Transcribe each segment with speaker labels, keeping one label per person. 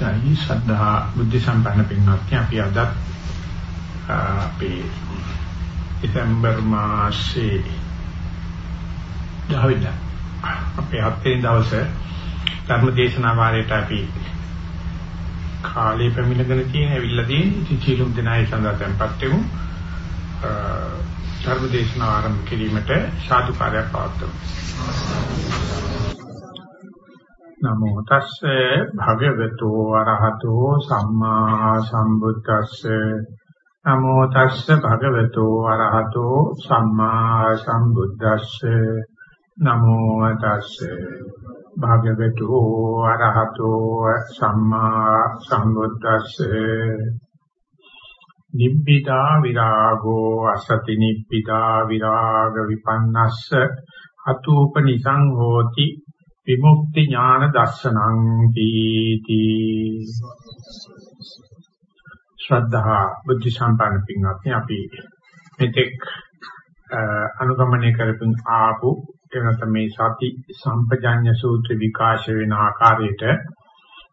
Speaker 1: අවස්ථයි ශ්‍රද්ධා බුද්ධ සම්පන්න පින්වත්නි අපි අද අපේ දෙසැම්බර් මාසයේ දහවිද අපේ හත්වෙනි දවසේ ධර්ම දේශනා වාරයට අපි කාලේ පැමිණගෙන තියෙන ඇවිල්ලා තියෙන ඉතින් සියලුම දෙනායි සඳහා tempත් වෙමු. ධර්ම දේශනාව ආරම්භ කිරීමට සාදුකාරයක් පවත්වමු. නමෝ තස්සේ භගවතු වරහතෝ සම්මා සම්බුද්දස්සේ. නමෝ තස්සේ භගවතු වරහතෝ සම්මා සම්බුද්දස්සේ. නමෝ තස්සේ භගවතු වරහතෝ සම්මා සම්බුද්දස්සේ. නිබ්බිදා විරාගෝ අසති නිබ්බිදා විරාග විපන්නස්ස. අතූපනිසං හෝති විමුක්ති ඥාන දර්ශනං කීති. ශ්‍රද්ධා බුද්ධ සම්පන්න පින්වත්නි අපි මෙතෙක් අනුගමනය කරපින් ආපු එනත මේ සති සම්පජඤ්ඤ සූත්‍ර විකාශ වෙන ආකාරයට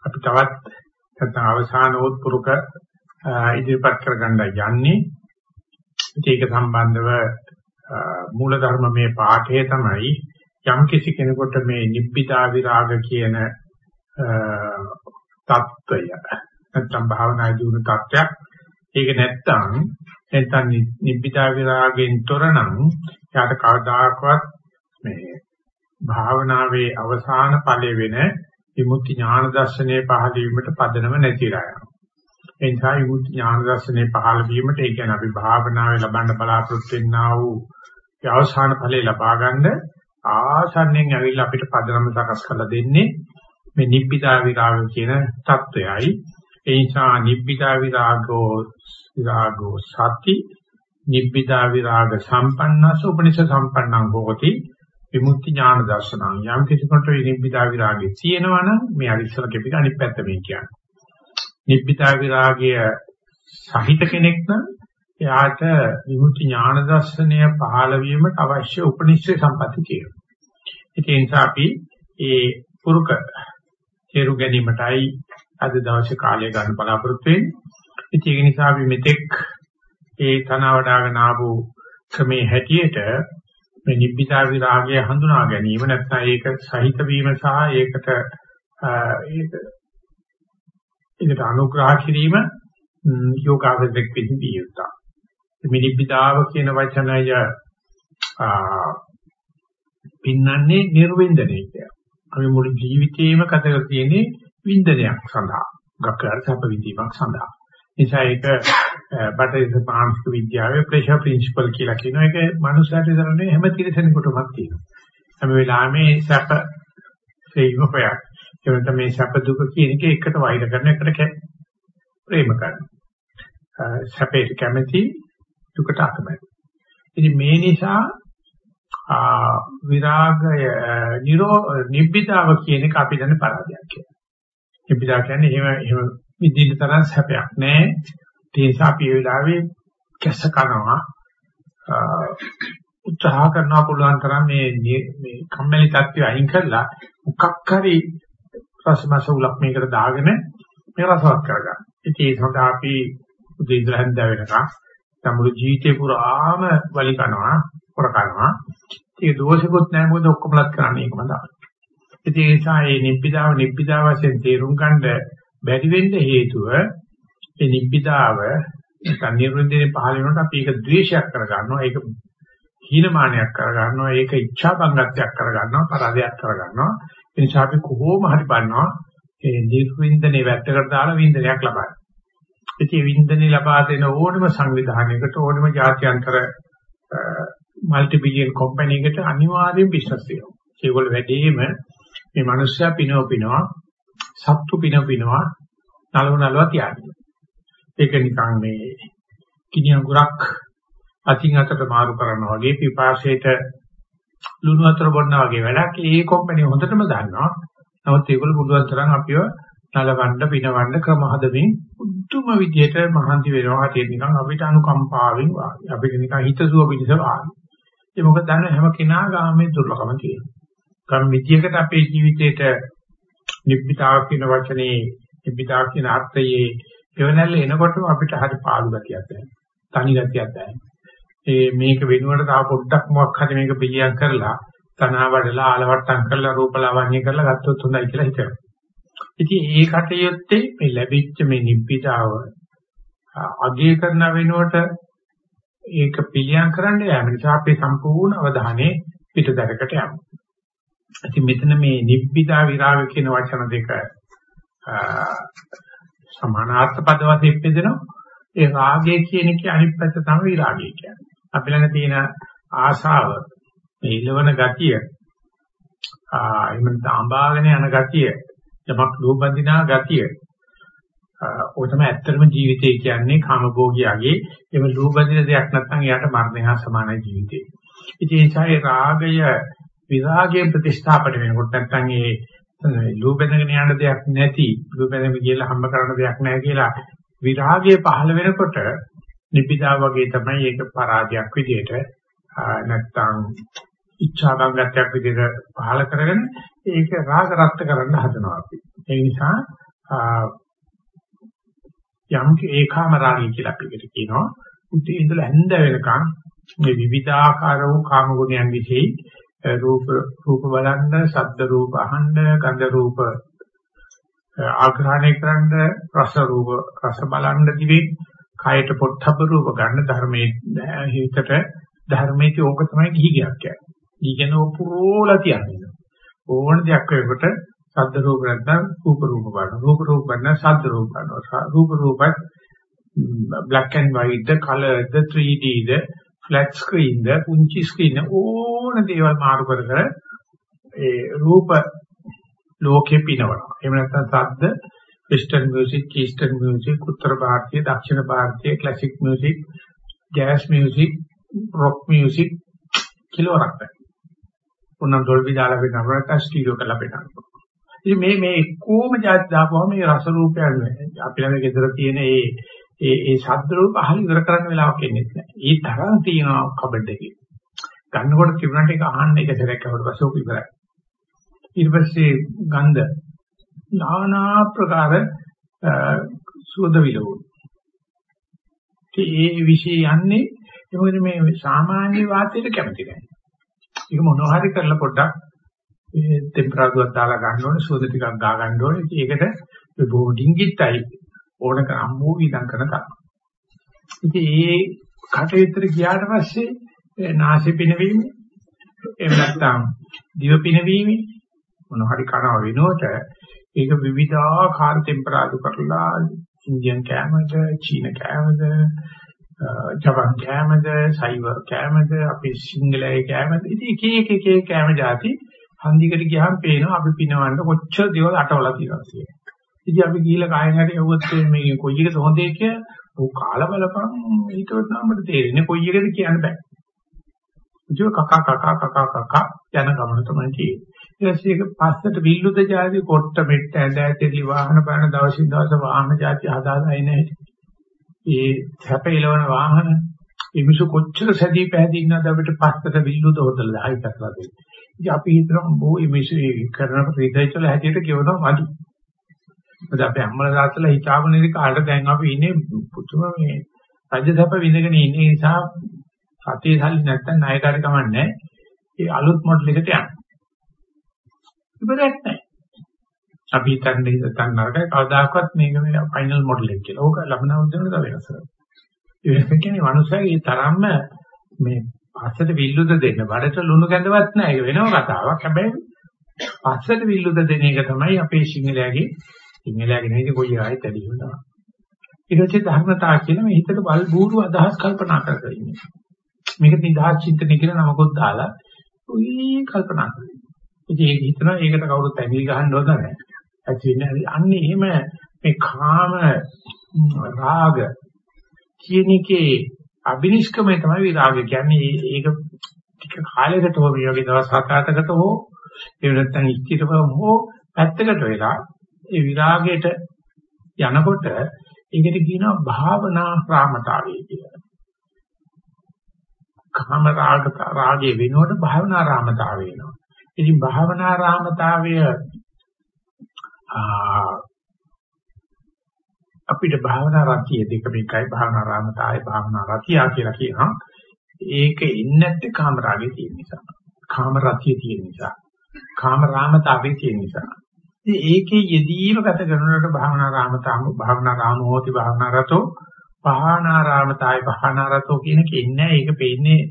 Speaker 1: අපි තවත් නැත්නම් අවසාන උත්පුරුක ඉදිරිපත් කරගන්න යන්නේ. ඒක සම්බන්ධව මූල ධර්ම මේ පාඨය තමයි යම් කිසි කෙනෙකුට මේ නිබ්බිදා විරාග කියන தত্ত্বය නැත්නම් භාවනා ජීවන தত্ত্বයක් ඒක නැත්තම් නැත්තම් නිබ්බිදා විරාගයෙන් තොරනම් යාට කවදාකවත් මේ භාවනාවේ අවසාන ඵලය වෙන විමුක්ති ඥාන දර්ශනයේ පහළ වීමට පදනම නැතිලා යනවා. ඒ නිසා විමුක්ති ඥාන දර්ශනයේ පහළ වීමට ඒ කියන්නේ අපි භාවනාවේ ලබන්න බලාපොරොත්තු වෙනා වූ අවසාන ඵලය ලබා ගන්නේ ආසන්නෙන් ඇවිල්ලා අපිට පදනම සකස් කරලා දෙන්නේ මේ නිබ්බිදා විරාග කියන தত্ত্বයයි. ඒ නිසා නිබ්බිදා විරාගෝ විරාගෝ සති නිබ්බිදා විරාග සම්පන්නස උපනිෂ සම්පන්නං හෝති විමුක්ති ඥාන දර්ශනං යම් කිසිකට නිබ්බිදා විරාගය තියෙනවනම් මේ අරිස්සල කෙපිට අනිත් පැත්ත මේ කියන්නේ. නිබ්බිදා විරාගය සහිත කෙනෙක් නම් එයාට විමුක්ති ඥාන දර්ශනය පහළ වීමට අවශ්‍ය උපනිෂේ සම්පatti කියනවා. ඒ නිසා අපි ඒ පුරුක තේරු ගැනීමටයි අද දවසේ කාලය ගන්න බලාපොරොත්තු වෙන්නේ. ඒක නිසා අපි මෙතෙක් ඒ තනවඩාගෙන ආපු ක්‍රමේ හැටියට මේ නිබ්බිදා විරාගය හඳුනා ගැනීම නැත්නම් ඒක සහිත වීම සහ ඒකට ඒක ඒකට අනුග්‍රහ කිරීම යෝගාවදෙක් පිළිබිය යුතුයි. මිනිබ්බිදාව කියන වචනය පින්නන්නේ නිර්වින්දනය කියලා. අපි මුළු ජීවිතේම ගත කර තියෙන්නේ වින්දනයක් සඳහා. ගක්කර සැප විඳීමක් සඳහා. නිසා ඒක බටහිර මානසික විද්‍යාවේ ප්‍රෙෂර් ප්‍රින්සිපල් කියලා කියන එක මනුස්සයෙක් විතරනේ හැම තිරසනෙකුටමත් තියෙනවා. හැම වෙලාවෙම සැප සේම හොයක්. ඒ වෙනත මේ සැප දුක කියන එක එකට වෛර කරන එකට ප්‍රේම කරනවා. සැපේ කැමැති දුකට අකමැති. ඉතින් මේ නිසා විරාගය නිරෝ නිබ්බිදාව කියන එක අපි දන්නේ පරාදයක් කියලා. නිබ්බිදා කියන්නේ එහෙම එහෙම විදිහට තරම් සැපයක් නෑ. ඒ නිසා අපි ඒ වෙලාවේ කැස කනවා උත්සාහ කරනවා පුළුවන් තරම් මේ මේ කම්මැලි තත්ත්වය අයින් කරලා මොකක් හරි රසමස උලක් මේකට දාගෙන මේ රසවත් කරගන්න. ඉතින් ඒ සඳහා අපි උදේ ඉඳලා හන්ද වෙනකම් සම්මුළු ජීවිතේ පුරාම වලි කරනවා, හොර කරනවා. ඒක දෝෂිකුත් නැහැ මොකද ඔක්කොමලත් කරන්නේ ඒකම තමයි. ඉතින් ඒ නිසා මේ නිබ්බිදාව නිබ්බිදා වශයෙන් තේරුම් ගන්න බැරි වෙන්න හේතුව මේ නිබ්බිදාව සංනිර්වෘන්දේ පහළ වෙනකොට අපි ඒක ද්වේෂයක් කරගන්නවා. ඒක හීනමානයක් කරගන්නවා. ඒක ඉච්ඡා බංගත්වයක් කරගන්නවා. පරාදයක් කරගන්නවා. ඒ නිසා අපි කොහොම හරි බලනවා ඒ නිර්වින්දනේ වැත්තකට දාලා වින්දනයක් ලබන්න. ඉතින් වින්දනේ ලබා දෙන ඕනම සංවිධානයකට ඕනම ජාත්‍යන්තර মালටි බිලියන් කම්පැනි එකට අනිවාර්යෙන් බිස්නස් තියෙනවා. ඒගොල්ලෝ වැඩිම මේ මිනිස්සයා පිනව පිනවා, සත්තු පිනව පිනවා, නලව නලව තියන්නේ. ඒක නිකන් මේ කිනි අඟුරක් අතින් අතට මාරු කරනවා වගේ පිපාසයට ලුණු වතුර බොන්නා වගේ වැඩක්. ඒ කම්පැනි හොඳටම දන්නවා. නමුත් ඒගොල්ලෝ පුළුවන් තරම් අපිව නලවන්න පිනවන්න ක්‍රම හදමින් උතුම් විදියට මහන්සි වෙනවා. හතිය නිකන් අපිට අනුකම්පාවෙන් වාගේ. අපිට නිකන් හිතසුව පිණිස වාගේ. ඒ මොකද දන්න හැම කෙනා ගාමේ දුර්ලභම තියෙනවා. කම් විදියකට අපේ ජීවිතේට නිබ්බිතාව කියන වචනේ නිබ්බිදා කියන අර්ථයේ එවනල්ල එනකොටම අපිට හරි පාළු ගතියක් දැනෙනවා. තනි ගතියක් දැනෙනවා. ඒ මේක වෙනුවට තව පොඩ්ඩක් මොකක් හරි මේක පිළියම් කරලා තනවා වඩලා ආලවට්ටම් කරලා රූපලාවන්‍ය කරලා ගත්තොත් හොඳයි කියලා හිතනවා. ඉතින් ඒ කටයුත්තේ මේ ලැබිච්ච මේ නිබ්බිදාව අගය කරන වෙනුවට ඒක පිළියම් කරන්න යාම නිසා අපේ සම්පූර්ණ අවධානය පිටදරකට යනවා. ඉතින් මෙතන මේ නිබ්බිදා විරාග කියන වචන දෙක සමානාර්ථ පද වශයෙන් බෙදෙනවා. ඒ රාගය කියන එකේ අනිත් පැත්ත තමයි විරාගය කියන්නේ. අපි ළඟ තියෙන ආශාව, මේ ඉලවන ගතිය, ආ එහෙම තාඹාගෙන යන ගතිය, යමක් ලෝබඳිනා ගතිය, ඔය තමයි ඇත්තටම ජීවිතය කියන්නේ කාමභෝගියාගේ එම ලෝභදින දෙයක් නැත්නම් එයාට මරණය හා සමානයි ජීවිතේ. ඉතින් ඒ නිසා රාගය විරාගයෙන් ප්‍රතිස්ථාපන වෙනකොට නැත්නම් ඒ ලෝභයෙන් යන දෙයක් නැති ලෝභයෙන් කියලා හම්බ කරන දෙයක් නැහැ කියලා විරාගය පහළ වෙනකොට නිපිදා වගේ තමයි ඒක පරාජයක් විදියට නැත්නම් ඉච්ඡාබංගත්වයක් විදියට පහළ කරගෙන ඒක රාග රක්ත කරන්න හදනවා අපි. ඒ නිසා යම් ඒකාම රාගය කියලා අපි එකට කියනවා. උදේ ඉඳලා හැන්ද වෙනකන් මේ විවිධාකාර වූ කාම ගුණයන් විශේෂ රූප රූප බලන්න, ශබ්ද රූප අහන්න, ගන්ධ රූප ආග්‍රහණය කරන්න, රස රූප රස බලන්න දිවේ, කයට පොට්ටබ්බ රූප ගන්න ධර්මයේ හිතට ධර්මයේ ඕක තමයි ගිහි ගයක් කියන්නේ. ඊගෙන පුරෝලා කියන්නේ. ඕන දෙයක් වෙකට ශබ්ද රූප නැත්නම් රූප රූප බලනවා. රූප රූප නැත්නම් ශබ්ද රූප බලනවා. රූප රූපත් black and white the color the 3D the flat screen ද පුංචි screen ඕන දේවල් මාරු කර කර ඒ රූප ලෝකෙ පිනවනවා. එහෙම නැත්නම් ශබ්ද western music, eastern music, උත්තර ಭಾರತೀಯ, දක්ෂිණ ಭಾರತೀಯ, classic music, jazz music, rock music කියලා වරක් තියෙනවා. උනම් ඩොල්බි දාලා වෙනවා නැත්නම් ස්ටීරියෝ කරලා වෙනවා. ඉතින් මේ මේ කොහොම જાත් දාපුවම මේ රස රූපය අපි ළඟ ගෙදර තියෙන ඒ ඒ ඒ ශබ්ද රූප අහලා ඉවර කරන්න වෙලාවක් ඉන්නේ නැහැ. ඒ තරම් තියෙනවා කබඩ් එකේ. ගන්නකොට තිබුණාට ඒක අහන්න එක සැරයක් අහුවට පස්සේ ඔක ඉවරයි. ඊට පස්සේ ගන්ධ নানা ප්‍රකාර සුවඳ විලවුන්. ඒ વિશે යන්නේ මොකද මේ සාමාන්‍ය වාතයට කැමති නැහැ. ඒක මොනවා හරි කරලා පොඩ්ඩක් ඒ ටෙම්පරේචර් දාලා ගන්න ඕනේ සුවඳ ටිකක් ගා ගන්න ඕනේ. ඒකට මේ බෝඩින් ගිත්තයි ඕනක අම්මෝ විඳන් කරන තරම. ඉතින් ඒ කටයුත්තට ගියාට පස්සේ නාසය පිනවීම එහෙම නැත්නම් දිව පිනවීම මොන හරි කරනව වෙනකොට ඒක විවිධාකාර ටෙම්පරේචර් කරලා ඉන්දියන් කෑමද චීන කෑමද ජපන් කෑමද සයිවර් කෑමද අපි සිංගලයේ කෑමද ඉතින් එක එක එක එක කෑම જાති හන්දිකට ගියාම පේනවා අපි පිනවන්න කොච්චර දේවල් අටවලා තියෙනවා කියලා. ඉතින් අපි ගිහිල්ලා කායෙන් හරි යවුවොත් මේ කොයි එකද හොඳේ කියලා ඔව් කාලා බලපන් ඊටවත් නමට තේරෙන්නේ කොයි එකද කියන්න බෑ. ඉතින් කකා කකා කකා කකා යන ගමන තමයි තියෙන්නේ. ඊට පස්සේ ඒක පස්සට විල්ලුද જાති කොට්ට මෙට්ට ඇඳ ඇතිලි වාහන බලන දවසින් දවස වාහන જાති හදාලා එන්නේ ඒ සැපේලවන වාහන මිනිස්සු කොච්චර සැදී පැහැදී ඉන්නවද අපිට පස්සට විල්ලුද හොදලා හයි කරලා දෙන්නේ. ඉතින් අපි හිතනවා බොහෝ මේ කරන රිසර්ච් වල හැටියට කියවනවා මදි. මොකද අපේ අම්මලා තාත්තලා හිතාගෙන ඉඳි කාලේ දැන් අපි ඉන්නේ පුතුම මේ රජසප විඳගෙන ඉන්නේ නිසා සතිය සල්ලි නැත්තම් ණයකාරී කමන්නේ. ඒ අලුත් මොඩල් එකට යන්න. ඉබරක් නැහැ. අපි හිතන්නේ හිතන්න නරකයි කවදාකවත් මේක මේ ෆයිනල් මොඩල් එක කියලා. ඕක ලබන උද්දේශන වෙනස. ඒ වෙනස කියන්නේ මනුස්සයගේ තරම්ම මේ පස්සට විල්ලුද දෙන්න බඩට ලුණු කැඳවත් නැහැ. ඒක වෙනම කතාවක්. හැබැයි පස්සට විල්ලුද දෙන එක තමයි අපේ සිංහලයාගේ සිංහලයාගේ නෙවෙයි කොයි ආයෙත් ඇදීම තමයි. ඊට පස්සේ ධර්මතාව කියන මේ හිතට වල් බూరు අදහස් කල්පනා කරගෙන ඉන්නේ. මේක නිදහස් චින්තනය කියලා නමකුත් දාලා උයි කල්පනා කරනවා. ඉතින් ඒක හිතනවා ඒකට කවුරුත් ඇඟිලි ගහන්න ඕන නැහැ. ඇති වෙන්නේ අන්නේ එහෙම මේ කාම රාග කියන එකේ අබිනිෂ්ක්‍මය තමයි විරාගය කියන්නේ. ඒක ටික කාලයකට හෝ මේ වගේ දවස් හත අටකට හෝ ඒ නැත්තම් ඉච්ඡිතව හෝ පැත්තකට වෙලා ඒ විරාගයට යනකොට ඒකට කියනවා භාවනා රාමතාවය කියලා. කාම රාග රාගයේ වෙනුවට භාවනා රාමතාවය වෙනවා. ඉතින් භාවනා රාමතාවය අපිට භාවනා රතිය දෙක මේකයි භාවනා රාමතාවයි භාවනා රතිය කියලා කියනවා. ඒක ඉන්නේ නැත්තේ කාම රාගේ තියෙන නිසා. කාම රතිය තියෙන නිසා. කාම රාමතාවේ තියෙන නිසා. ඉතින් ඒකේ යෙදීම ගත කරනකොට භාවනා රාමතාම භාවනා රාමෝති භාවනා රතෝ භාවනා රාමතායි භාවනා රතෝ කියන එක ඉන්නේ ඒක පෙන්නේ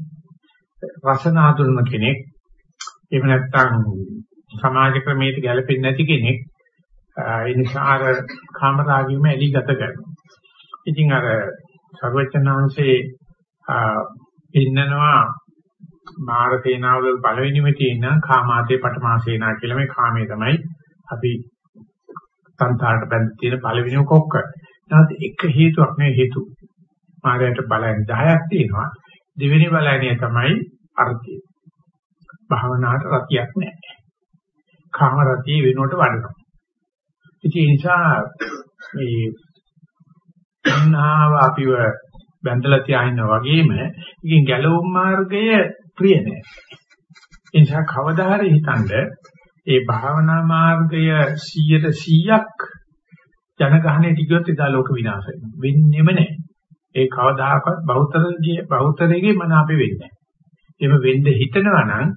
Speaker 1: රසනාතුල්ම කෙනෙක්. එහෙම නැත්නම් සමාජ ක්‍රමයට ගැලපෙන්නේ නැති කෙනෙක්. ඒ නිසා අර කාම රාගයම එලි ගත කරනවා. ඉතින් අර සර්වචනාංශේ ඉන්නනවා මාර සේනාවල පළවෙනිම තියෙන කාමාතේ පටමාසේනා කියලා මේ කාමයේ තමයි අපි සංසාරට බැඳ තියෙන පළවෙනිම කොක්ක. නැත්නම් එක හේතුවක් නෙවෙයි හේතු. මාරයට බලයන් 10ක් තියෙනවා. දෙවෙනි බලයනේ තමයි අර්ථය. භාවනාවට රතියක් නැහැ. කාම රතිය වෙනුවට වඩනවා. ඉතින් ඒ නිසා මේ තණ්හාව අපිව බැඳලා තියාිනා වගේම ඉතින් ගැලවුම් මාර්ගය ප්‍රිය නෑ. ඒ නිසා කවදා හරි හිතන්නේ ඒ භාවනා මාර්ගය 100%ක් ජනගහණයට ගියොත් එදා ලෝක විනාශ වෙනවා. වෙන්නේම නැහැ. ඒ කවදාකවත් බෞද්ධයේ බෞද්ධයේ මන අපි වෙන්නේ නැහැ. එහෙම වෙන්න හිතනවා නම්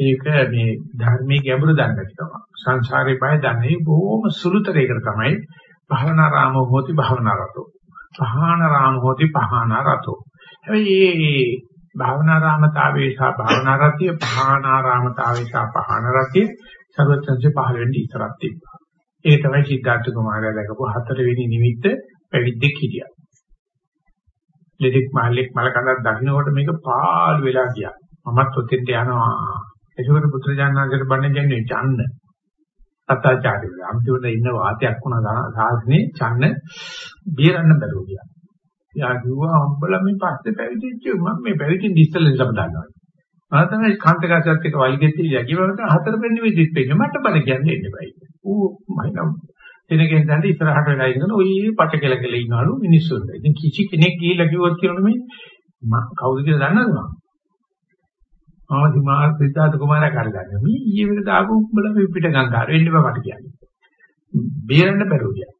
Speaker 1: ඒක මේ ධර්මයේ ගැඹුරු දන්නට තමයි. සංසාරේ බය දන්නේ බොහොම සුළුතරයකට තමයි භාවනා රාමෝ හෝති භාවනා රතෝ. පහාන රාම හෝති පහාන රතෝ. හැබැයි මේ භාවනා රාමතාවේ සහ භාවනා රතිය පහාන රාමතාවේ සහ පහාන රතිය සර්වඥන්සේ පහළ වෙන්න ඉතරක් තිබ්බා. ඒ තමයි සිද්ධාර්ථ කුමාරයා දැකපු හතරවෙනි නිමිත්ත පැවිද්දෙක් හිටියා. ලෙඩෙක් මහල්ලෙක් මල කඳක් දකින්නකොට මේක පාළු වෙලා ගියා. මමත් ඔතෙන්ට යනවා. ඒකවල පුත්‍රජානනාංශයට බන්නේ කියන්නේ චන්න. අත්‍යාචාරය. අන්තිමට ඉන්න වාතයක් වුණා සාසනේ චන්න බේරන්න බැරුව ගියා. යා කිව්වා උඹලා මේ පස්සේ පැවිදිච්ච මම මේ පැවිදිින් ඉස්සෙල්ලා ඉඳලා දන්නවා. මම තමයි කාන්තකාසත් එක්ක වලිගෙත් යකිවලට හතර පෙන්නේ විදිහට පෙන්නේ මට බල කියන්නේ ඉන්න බයි. ඌ මයිනම් එනකෙන් දැන් ඉස්සරහට වෙලා ඉඳන ඔය පට කෙල කෙල ඉන්නවලු මිනිස්සුන්ට. ඉතින් කිසි කෙනෙක් ගිහිල්ලා කිව්වොත් කියනොනේ මේ මම කවුද කියලා දන්නවද මම? මම දිමා සිද්ධාර්ථ කුමාරයා කරගන්නේ. මේ ඊයේ වෙල දාපු උඹලා මේ පිට ගංගාර වෙන්න බෑ මට කියන්නේ. බේරන්න බැරුව ගියා.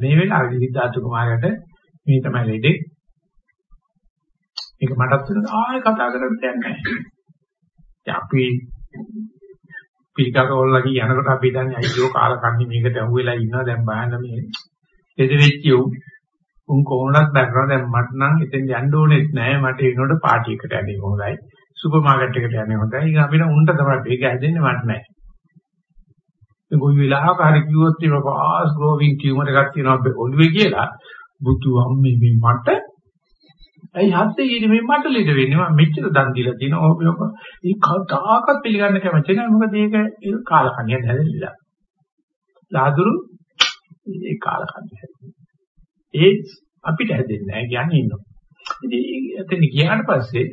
Speaker 1: මේ වෙලාවේ සිද්ධාර්ථ කුමාරයාට මේ තමයි ලෙඩේ මේක මටත් වෙන ආයෙ කතා කරන්න දෙයක් නැහැ. අපි පිළිකාරවල ගිය යනකොට අපි දන්නේ අයියෝ කාලකන්ණි මේකට අහුවෙලා ඉන්නවා දැන් බලන්න මේ දෙද වෙච්ච උන් කොහොමවත් බැලනවා දැන් මට නම් එතෙන් යන්න ඕනෙත් නැහැ මට ඒනොට පාටි එකට යන්නේ හොඳයි සුපර් මාකට් එකට යන්නේ හොඳයි. ඉතින් අපිට උන්ට තමයි මේක හැදෙන්නේ මට නැහැ ඒ කොයි වෙලාවක හරි කිව්වොත් මේ පාස් ග්‍රෝවිං ටියුමර් එකක් තියෙනවා ඔළුවේ කියලා බුදු අම්මේ මේ මට. ඇයි හද්දේ ඊට මේ මට ලෙඩ වෙන්නේ? මම මෙච්චර දන් දීලා තියෙනවා. ඕක මේක ඒ කවදාකවත් පිළිගන්න කැමති නැහැ මොකද ඒක ඒ කාලකන්‍ය හැදෙලා ලාදුරු ඒ කාලකන්‍ය ඒ අපිට හැදෙන්නේ නැහැ කියන්නේ ඉන්නවා. ඉතින් එතන ගියාට පස්සේ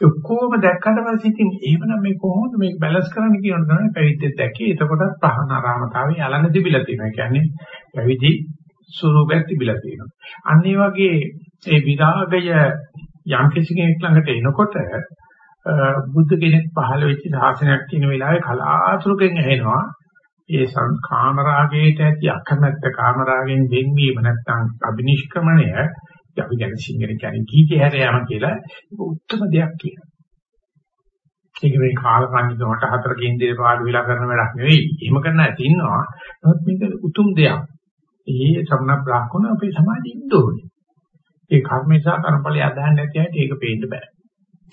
Speaker 1: ඔක්කොම දැක්කට පස්සේ ඉතින් එහෙමනම් මේ කොහොමද මේක බැලන්ස් කරන්න කියන තමයි පැවිද්දෙත් දැක්කේ. එතකොටත් පහනාරාමතාවේ යලන තිබිලා තියෙනවා. කියන්නේ පැවිදි ස්වරූපයක් තිබිලා තියෙනවා. අන්න ඒ වගේ ඒ විරාගය යම් කිසි කෙනෙක් ළඟට එනකොට බුද්ධ කෙනෙක් පහළ වෙච්ච ශාසනයක් තියෙන වෙලාවේ කලාතුරකින් ඇහෙනවා. ඒ සංකාම රාගයට ඇති අකමැත්ත කාම රාගයෙන් වෙන්වීම නැත්නම් අබිනිෂ්ක්‍මණය අපි කියන සිංහලෙන් කියන්නේ කීකේ හැර යාම කියලා ඒක උත්තම දෙයක් කියනවා. ඒක මේ කාලකන්නිකමට හතර කේන්දරේ පාඩු වෙලා කරන වැඩක් නෙවෙයි. එහෙම කරන්න ඇති ඉන්නවා. නමුත් මේක උතුම් දෙයක්. ඒ සම්න බ්‍රාහ්මණ අපේ සමාජෙ ඉන්න ඕනේ. ඒ කර්ම නිසා කර්මඵලය අදහන්න නැති අයට ඒක පේන්න බෑ.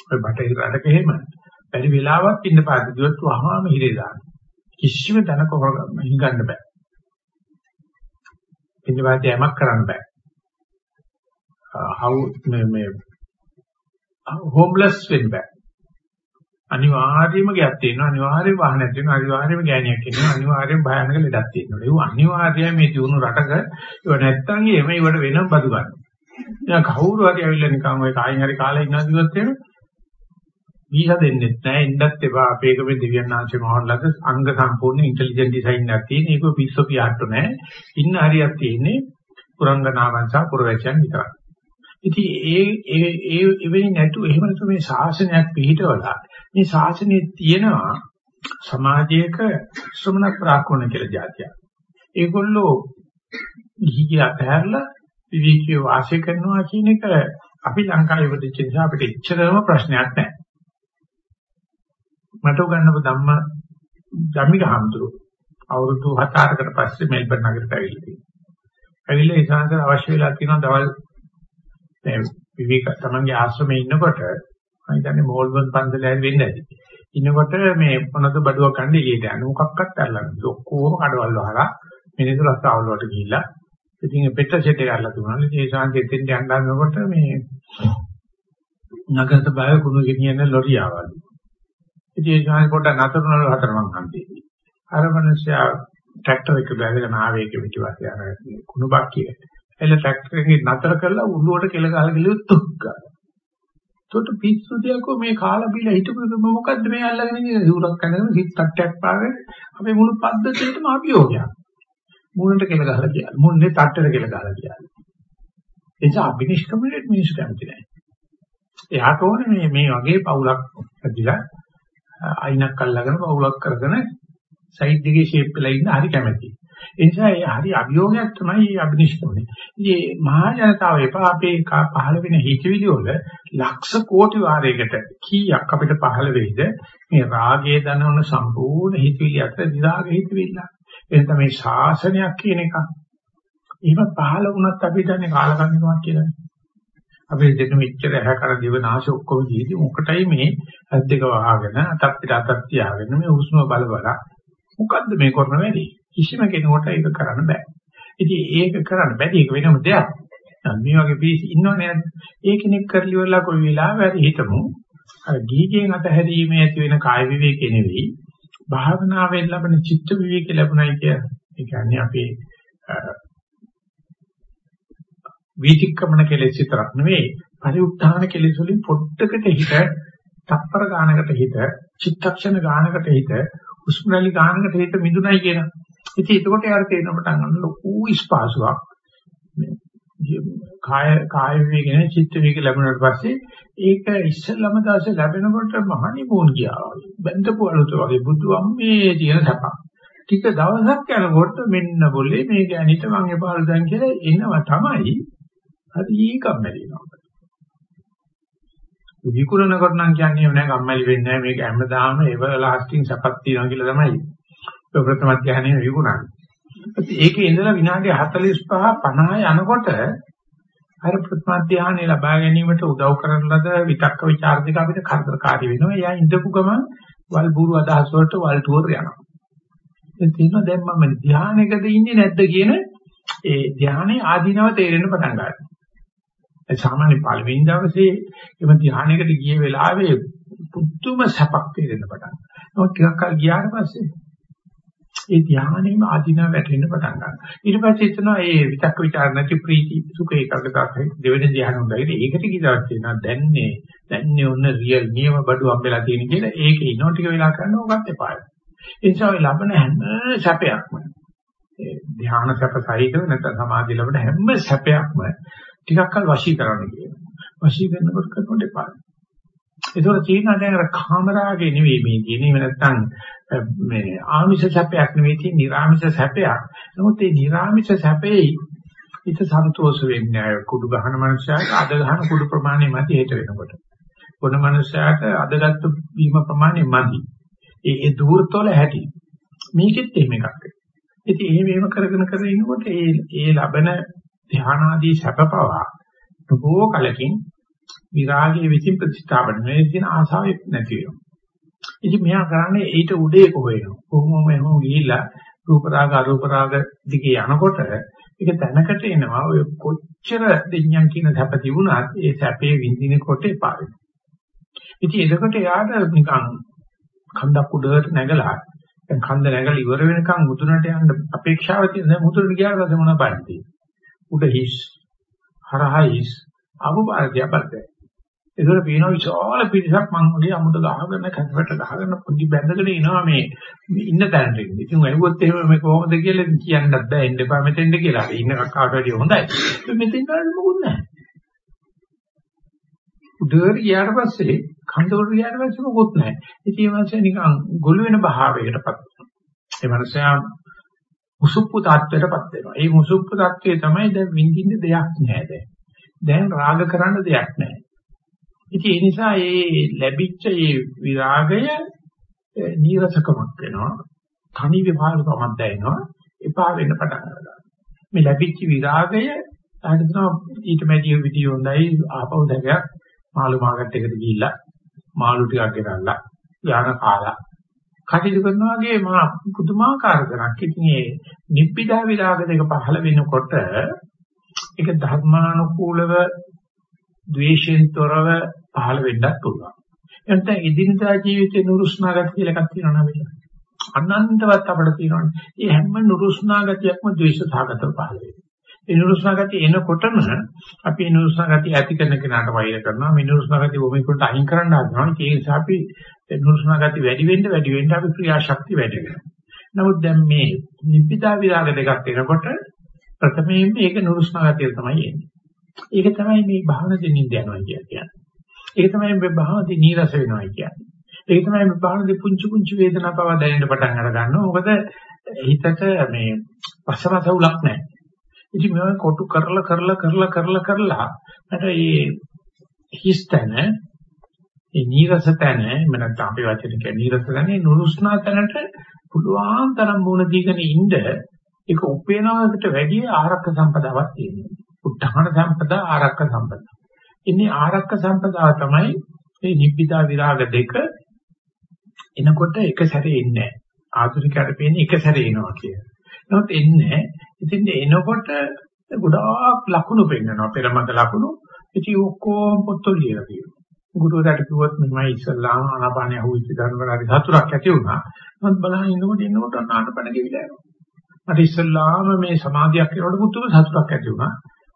Speaker 1: ඔය බටහිර රටක එහෙම බැරි වෙලාවක් ඉන්න පාදිදුවත් වහාම හිරේ දාන. කිසිම තැනක හිඟන්න බෑ. ඉන්න වාදී යමක් කරන්න බෑ. Uh, how මේ මේ uh, homeless වෙන්න බෑ. අනිවාර්යයෙන්ම ගයක් තියෙනවා අනිවාර්යයෙන් වාහනයක් තියෙනවා අනිවාර්යයෙන්ම ගෑණියක් ඉන්නවා අනිවාර්යයෙන් භයානක ලෙඩක් තියෙනවා ඒක අනිවාර්යයෙන් මේ දිනු රටක ඒව නැත්තම් එහෙම ඒවට වෙනම බදු ගන්න. දැන් කවුරු හරි ඇවිල්ලා නිකන් ඔය කායින් හරි කාලේ ඉන්නවා කිව්වොත් එහෙම වීසා දෙන්නෙත් නැහැ එන්නත් එපා අපේක මේ දිව්‍යන් ආංශේ මහල්ලක අංග සම්පූර්ණ ඉන්ටෙලිජන්ට් ඩිසයින් එකක් තියෙන ඒක පිස්සු පියාට්ටු නැහැ. ඉන්න හරියක් තියෙන්නේ පුරංගනාවන් සහ පුරවැසියන් විතරයි. ඉතින් ඒ ඒ ඒ එවැනි නැතු එහෙම නැතු මේ ශාසනයක් පිළිහිටවලා මේ ශාසනයේ තියෙනවා සමාජයක ශ්‍රමණ ප්‍රාක්‍මණ කියලා જાතියක්. ඒගොල්ලෝ ගිහිගේ අතහැරලා විවේකීව වාසය කරනවා කියන එක අපි ලංකාවේ ඉපදිච්ච නිසා අපිට එච්චරම ප්‍රශ්නයක් නැහැ. මට උගන්නපු ධම්ම ධම්මික හඳුරු අවුරුදු 7-8කට පස්සේ මෙල්බර්න් නගරයට ඇවිල්ලා තියෙනවා. ඇවිල්ලා ඒ සංසාර අවශ්‍ය වෙලා තියෙනවා දවල් දැන් විවේක තමන්ගේ ආශ්‍රමයේ ඉන්නකොට මම හිතන්නේ මෝල්බන් පන්සලේ වෙන්නේ නැති. ඉන්නකොට මේ මොනද බඩුවක් ගන්න එළියට යන මොකක්වත් අල්ලන්නේ. ඔක්කොම කඩවල් වහලා මිනිස්සු රස්තාවල වලට ගිහිල්ලා ඉතින් පෙට්‍ර සෙට් එක අල්ලලා දුන්නා. ඒ ශාන්ති එතෙන් යන්න හදනකොට මේ නගර සභාවේ කුණු ගෙනියන ලොරි ආවලු. ඉතින් ඒ ශාන්ති පොඩ්ඩක් නතරුනල හතර මං හන්දේ. අර මිනිස්සයා ට්‍රැක්ටර් එක බැලගෙන ආවේ ඒක පිටිපස්සේ අර කුණු බක්කිය. එළ ට්‍රැක්ටර් එකේ නතර කරලා උඩුවට කෙල ගහලා ගිලුත් තුක් ගන්නවා. තොට පිස්සු දියකෝ මේ කාලා බිලා හිටපු මොකද්ද මේ අල්ලගෙන ඉන්නේ සූරක් කරගෙන සිත් තට්ටයක් පාගෙන අපේ මුළු පද්ධතියටම අභියෝගයක්. මුණට කෙල ගහලා කියන්නේ මුන්නේ තට්ටේට කෙල ගහලා කියන්නේ එනිසා අභිනිෂ්ක්‍මණයට මිනිස්සු කැමති නැහැ එයාට ඕනේ මේ මේ වගේ පවුලක් ඇදිලා අයිනක් අල්ලගෙන පවුලක් කරගෙන සයිඩ් එකේ ෂේප් වෙලා ඉන්න හරි කැමතියි. ඒ නිසා ඒ හරි අභියෝගයක් තමයි අභිනිෂ්ක්‍මණය. ඉතින් මහා ජනතාව එපා අපේ පහළ වෙන හිතවිලි වල ලක්ෂ කෝටි වාරයකට කීයක් අපිට පහළ වෙයිද මේ රාගයේ දනවන සම්පූර්ණ හිතවිලි අතර විරාග හිතවිල්ල. එතන මේ ශාසනයක් කියන එක. එහෙම පහළ වුණත් අපි දන්නේ කාලකන්නිකමක් කියලා. අපි දෙන්න මෙච්චර ඇහැ කර දිව නාශ ඔක්කොම ජීවිතේ මොකටයි මේ අත් දෙක වහගෙන අතක් පිට අතක් තියාගෙන මේ හුස්ම බල බල මොකද්ද මේ කරන වැඩේ? කිසිම කෙනෙකුට ඒක කරන්න බෑ. ඉතින් ඒක කරන්න බැරි එක වෙනම දෙයක්. මේ වගේ පිස් ඉන්නවනේ ඒ කෙනෙක් කරලි වෙලා කොයි වෙලාවෙ හරි හිතමු අර ගීගෙන් අතහැරීමේ ඇති වෙන කාය විවේකේ නෙවෙයි භාවනාවෙන් ලැබෙන චිත්ත විවේකේ ලැබුණයි කිය. ඒ කියන්නේ අපේ වීතික්‍රමණ කෙලෙස් විතරක් නෙවෙයි පරිඋත්ථාන කෙලෙස් වලින් පොට්ටකට හිත තප්පර ගානකට හිත චිත්තක්ෂණ ගානකට හිත උස්මරලි ගානකට හිත මිදුණයි කියන ඉතින් එතකොට යාර තේරෙන පටන් ගන්න ලොකු ස්පාසුවක් කාය කාය විවේකනේ චිත්ත විවේක ලැබුණාට පස්සේ ඒක ඉස්සෙල්ලම දවසේ ලැබෙනකොට මහණි මොන් ගියා. බඳපු අලුත වගේ බුදු අම්මේ තියෙන සපක්. ටික දවසක් යනකොට මෙන්න બોලේ මේ ගැණිට මං එපාල දැන් කියලා එනවා තමයි. හරි කම්මැලිනවා විකුණනකොට නම් කියන්නේ නෑ කම්මැලි වෙන්නේ නෑ මේක හැමදාම ඒව ලාස්ටිං සපක් තියනවා කියලා තමයි. ප්‍රථම ධානයේ විගුණන්නේ. ඒකේ ඉඳලා විනාඩි 45 50 යනකොට අර ප්‍රථම ධානය ලබා ගැනීමට උදව් කරන ලද විතක්ක ਵਿਚාර දෙක අපිට කරදරකාරී වෙනවා. එයා ඉඳපු ගමන් වල් බුරු අදහස් වලට වල් ටුවර් යනවා. ඒ තියෙනවා දැන් මම ධානයකද ඉන්නේ නැද්ද කියන ඒ ධානයේ ආධිනව තේරෙන්න පටන් ගන්නවා. ඒ සාමාන්‍ය පළවෙනි දවසේ එම ධානයකට ගිය වෙලාවේ පුදුම සැපක් තේරෙන්න පටන් ගන්නවා. නමුත් ටිකක් කල් ගියාට පස්සේ ඒ ධානයෙම ආධිනව වැටෙන්න පටන් ගන්නවා. ඊට පස්සේ එතනවා ඒ විතක්ක ਵਿਚාර නැති ප්‍රීති සුඛ ඒකාග්‍රතාවයි දෙවෙනි ධානය හොඳයි. ඒකට කිදාවක් තියෙනවා දැන්නේ දැන්නේ ඔන්න රියල් නියම බඩු හම්බෙලා තියෙන කියලා ඒකේ ඉනෝ ටික වෙලා කරනවා ඔකත් එපායි. ඒ නිසා ඔය ලබන හැම සැපයක්ම ඒ ධාන සැප සහිතව නැත්නම් සමාධිය ලබන හැම සැපයක්ම ටිකක් කල් වශී කරන්න කියනවා. වශී කරනකොට කරනකොට එපායි. ඒතකොට තියෙනවා දැන් අර කාමරාගේ නෙවෙයි මේ තියෙන්නේ නැත්නම් මේ ආමිෂ සැපයක් නෙවෙයි තියෙන නිර්ආමිෂ සැපයක්. නමුත් මේ නිර්ආමිෂ සැපේ හිත සන්තෝෂ වෙන්නේ කුඩු ගහන මනුස්සයාට අද ගහන කුඩු ප්‍රමාණය මත හේත වෙනකොට. කොන මනුස්සයාට අදගත් වීම ප්‍රමාණය මදි. ඒ ඒ දූර්තවල හැටි. මේකෙත් එහෙම එකක්. ඉතින් එහෙම එහෙම කරගෙන කරගෙන ඉනකොට ඒ ඒ ලබන ධානාදී සැපපවා බොහෝ කලකින් විරාගයේ විසින් ප්‍රතිස්ථාපන මේ කියන ආසාවෙ නැති වෙනවා. ඉතින් මෙයා කරන්නේ ඊට උඩේ කොහෙනවා. කොහොමම එහෙම ගිහිල්ලා රූප රාග අරූප රාග දිගේ යනකොට ඒක දැනකට එනවා ඔය කොච්චර දෙඤ්ඤම් කියන සැප තිබුණත් ඒ සැපේ විඳිනකොට එපා වෙනවා. ඉතින් එතකොට යාට නිකන් කන්දක් උඩට නැගලා දැන් කන්ද නැගලා ඉවර වෙනකන් මුදුනට යන්න අපේක්ෂාව තියෙන මුදුනට ගියාට පස්සේ මොනවද බලන්නේ? උඩ හිස් හරහා හිස් අමුපාරදියා බලද්දී ඒතර පේන විශාල පිරිසක් මං වගේ අමුද ගහගෙන කැටපට ගහගෙන පොඩි බැඳගෙන එනවා මේ ඉන්න තැනට. ඉතින් ඇහුවොත් එහෙම මේ කොහොමද කියලා කියන්නත් බෑ එන්න එපා මෙතෙන්ද කියලා. ඉන්න කක්කාට වැඩිය හොඳයි. මෙතෙන් ගන්න මොකුත් නැහැ. උඩට ගියාට පස්සේ කන්දවලට ගියාට පස්සේ මොකුත් නැහැ. ඉතින් මේ මාසේ නිකන් ගොළු වෙන භාවයකටපත් වෙනවා. ඒ මනුස්සයා මුසුප්පු tattweටපත් වෙනවා. ඒ මුසුප්පු tattwe තමයි දැන් විඳින්න දෙයක් නැහැ දැන්. දැන් රාග කරන්න දෙයක් නැහැ. ඉතින් ඒ නිසා මේ ලැබිච්ච මේ විරාගය නීරසකමක් වෙනවා. තනි විභාගකමක් දැනෙනවා. එපා වෙන්න පටන් ගන්නවා. මේ ලැබිච්ච විරාගය හිතනවා ඊට මැදිය විදිය හොඳයි ආපහු දැකයක් මාළු මාගට් එකට ගිහිල්ලා මාළු ටිකක් ගෙනල්ලා යාන කාලා කටයුතු කරනවා වගේ මා පුදුමාකාර කරක්. ඉතින් මේ නිබ්බිදා විරාග දෙක පහළ වෙනකොට ඒක ධර්මානුකූලව ද්වේෂයෙන් තොරව පහළ වෙන්නත් පුළුවන්. එතන ඉදිනදා ජීවිතේ නුරුස්නාගත කියලා එකක් තියෙනවා නේද? අනන්තවත් අපිට තියෙනවානේ. මේ හැම නුරුස්නාගතියක්ම ද්වේෂ සහගතව පහළ වෙනවා. ඒ නුරුස්නාගතිය එනකොටම අපි ඒ නුරුස්නාගතිය ඇති කරන කෙනාට වෛර කරනවා. මේ නුරුස්නාගතිය වොමිකුට අයින් කරන්න හදනවා. ඒ නිසා අපි නුරුස්නාගතිය වැඩි වෙන්න වැඩි වෙන්න අපි ක්‍රියාශක්තිය වැඩි වෙනවා. නමුත් දැන් මේ නිබ්බිදා විරාග දෙකක් එනකොට ප්‍රථමයෙන් මේක නුරුස්නාගතිය තමයි එන්නේ. ඒක තමයි මේ භාවන දෙනින්ද යනවා කියන්නේ. ඒක තමයි මේ භාවනදී නීරස වෙනවා කියන්නේ. ඒක තමයි මේ භාවනදී පුංචි පුංචි වේදනා පවා දැනෙන්න පටන් අර ගන්නවා. මොකද හිතට මේ පස්සමත උලක් නැහැ. ඉතින් මේවා කොටු කරලා කරලා කරලා කරලා කරලා මට මේ හිස්තන ඒ නීරස තැන එමෙ නැත්නම් අපේ වචන කියන නීරස තැන නුරුස්නා තැනට පුළුවන් තරම් මුණ දීගෙන ඉන්න ඒක උපේනකට වැඩි ආරක්ක සම්පදාවක් තියෙනවා. උත්හාන සම්පදා ආරක්ක සම්පදා. ඉන්නේ ආරක්ක සම්පදාව තමයි මේ නිබ්බිදා විරාග දෙක එනකොට එක සැරේ එන්නේ නැහැ. ආධුනිකයට පේන්නේ එක සැරේ එනවා කියලා. නමුත් එන්නේ ඉතින් එනකොට ගොඩාක් ලකුණු පෙන්නනවා පෙරමත ලකුණු. ඉතින් ඔක්කොම පොත්වල ලියලා තියෙනවා. ගුරුවරයාට කිව්වොත් මෙමය ඉස්සල්ලාම ආනාපානිය අහුවෙච්ච ධර්මවලදී සතුටක් ඇති වුණා. නමුත් බලන්න ඉන්නකොට ඉන්නකොට ආනාපාන ගෙවිලා යනවා. මට ඉස්සල්ලාම මේ සමාධියක් කරනකොට පුදුම සතුටක් ඇති වුණා.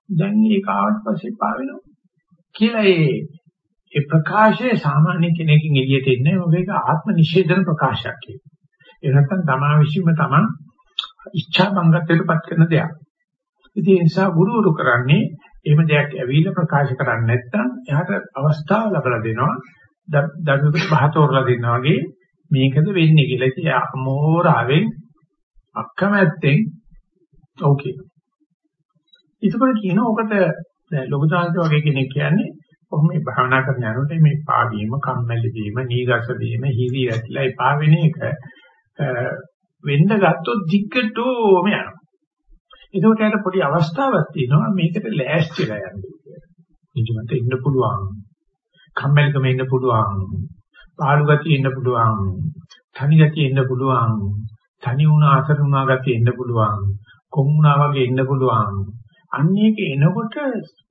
Speaker 1: දැන් ඒක ආවට පස්සේ පා වෙනවා. කියලා ඒ ඒ ප්‍රකාශය සාමාන්‍ය කෙනකින් එළියට එන්නේ මොකේක ආත්ම නිෂේධන ප්‍රකාශයක් කියලා. ඒ නැත්තම් තමා විශ්ීම තමන් ඉච්ඡා බංගත්වයටපත් කරන දෙයක්. ඉතින් ඒ නිසා ගුරුවරු කරන්නේ එහෙම දෙයක් ඇවිල්ලා ප්‍රකාශ කරන්නේ නැත්නම් එයාට අවස්ථාව ලබා දෙනවා. දඩුවකට බහතෝරලා දෙනවා වගේ මේකද වෙන්නේ කියලා. ඉතින් අමෝරාවෙන් අක්කමැත්තෙන් ඕකේ. ඒකවල කියන ඔකට ලොකු සාහිත්‍ය වගේ කෙනෙක් කියන්නේ කොහොම මේ භාවනා කරන යනකොට මේ පාවීම, කම්මැලි වීම, නීරස වීම, හිරි ඇතිලා එපා වෙන එක වෙන්න ගත්තොත් දිග්ගටෝම යනවා. ඒකට යට පොඩි අවස්ථාවක් තියෙනවා මේකට ලෑස්තිලා යන්න කියලා. නිජමත ඉන්න පුළුවන්. කම්මැලිකම ඉන්න පුළුවන්. පාළු ගතිය ඉන්න පුළුවන්. තනි ගතිය ඉන්න පුළුවන්. තනි වුණා අසර වුණා ගතිය ඉන්න පුළුවන්. කොම් වුණා වගේ ඉන්න පුළුවන්. අන්න ඒක එනකොට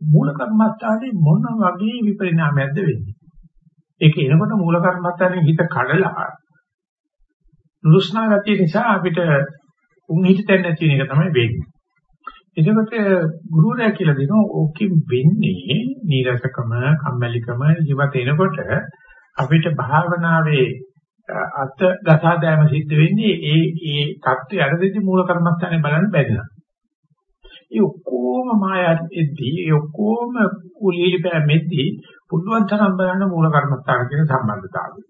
Speaker 1: මූල කර්මස්ථානේ මොන වගේ විපරිණාමයක්ද වෙන්නේ? ඒක එනකොට මූල කර්මස්ථානේ හිත කඩලා නුරුස්නා ගතිය නිසා අපිට උන් හිතෙන්නේ නැති එක තමයි වෙන්නේ. එතකොට ගුරුවරයා කියලා දෙනවා ඕකෙන් වෙන්නේ නීරසකම, කම්මැලිකම ජීවිත එනකොට අපිට භාවනාවේ අත ගසා දෑම සිද්ධ වෙන්නේ ඒ ඒ தත්ත්වය අරදෙදි මූල කර්මස්ථානේ බලන්න බැරිනම්. ඒ ඔක්කොම මායෙද්දී ඒ ඔක්කොම කුලීලි පෑමෙද්දී පුළුවන් තරම් බලන්න මූල කර්මස්ථාන කියන සම්බන්ධතාවය.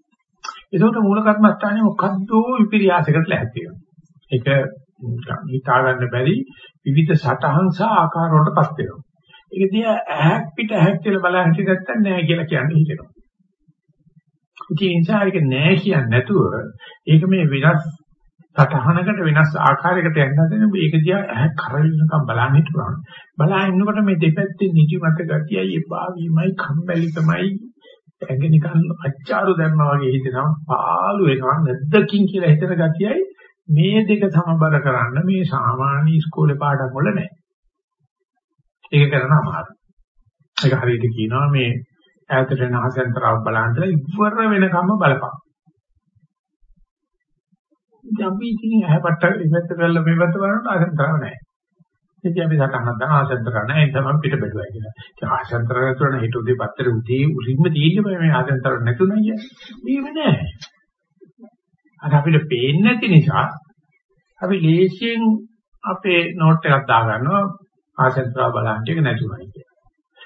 Speaker 1: ඒකට මූල කර්මස්ථානේ මොකද්ද විපර්යාසයකට ලැහැත් වෙනවා. ඒක හිතා ගන්න බැරි විවිධ සටහන් සහ ආකාර වලටපත් වෙනවා. ඒක දිහා ඇහැක් පිට ඇහැක් කියලා බලන් හිටිය නැත්නම් නෑ කියලා කියන්නේ හිතෙනවා. ඉතින් ඒ නිසා ඒක නෑ කියන්නේ නැතුව ඒක මේ වෙනස් සටහනකට වෙනස් ආකාරයකට යන්න හදන මේක දිහා ඇහැ කරලිනකම් බලන්න හිටුවා. බලන ඉන්නකොට මේ දෙපැත්තේ නිදිමත ගතියයි එපා වීමයි කම්මැලිකමයි ඇඟ නිකන් අච්චාරු දැම්මා වගේ හිතෙනවා පාළු වෙනවා නැද්දකින් කියලා හිතන ගතියයි මේ දෙක සමබර කරන්න මේ සාමාන්‍ය ඉස්කෝලේ පාඩම් වල නැහැ. ඒක කරන අමාරුයි. ඒක හරියට කියනවා මේ ඈතට යන අහසෙන්තරව බලන්න ඉවර වෙනකම්ම බලපන්. ඉතින් අපි ඉතින් ඇහැපට්ට ඉවත්ත කරලා මේවත් බලනකොට අහසෙන්තරව නැහැ. ඉතින් අපි සටහනක් දාන ආසෙන්තර නැහැ ඒ තමයි පිට බැලුවා කියලා. ඉතින් ආසෙන්තර නැතුණ හිත උදේ පත්තර උදේ උරින්ම තියෙන්නේ මේ ආසෙන්තර නැතුණා කියන්නේ. මේව නෑ. අර අපිට පේන්නේ නැති නිසා අපි ලේසියෙන් අපේ නෝට් එකක් දා ගන්නවා ආසෙන්තර බලන්න එක නැතුණයි කියලා.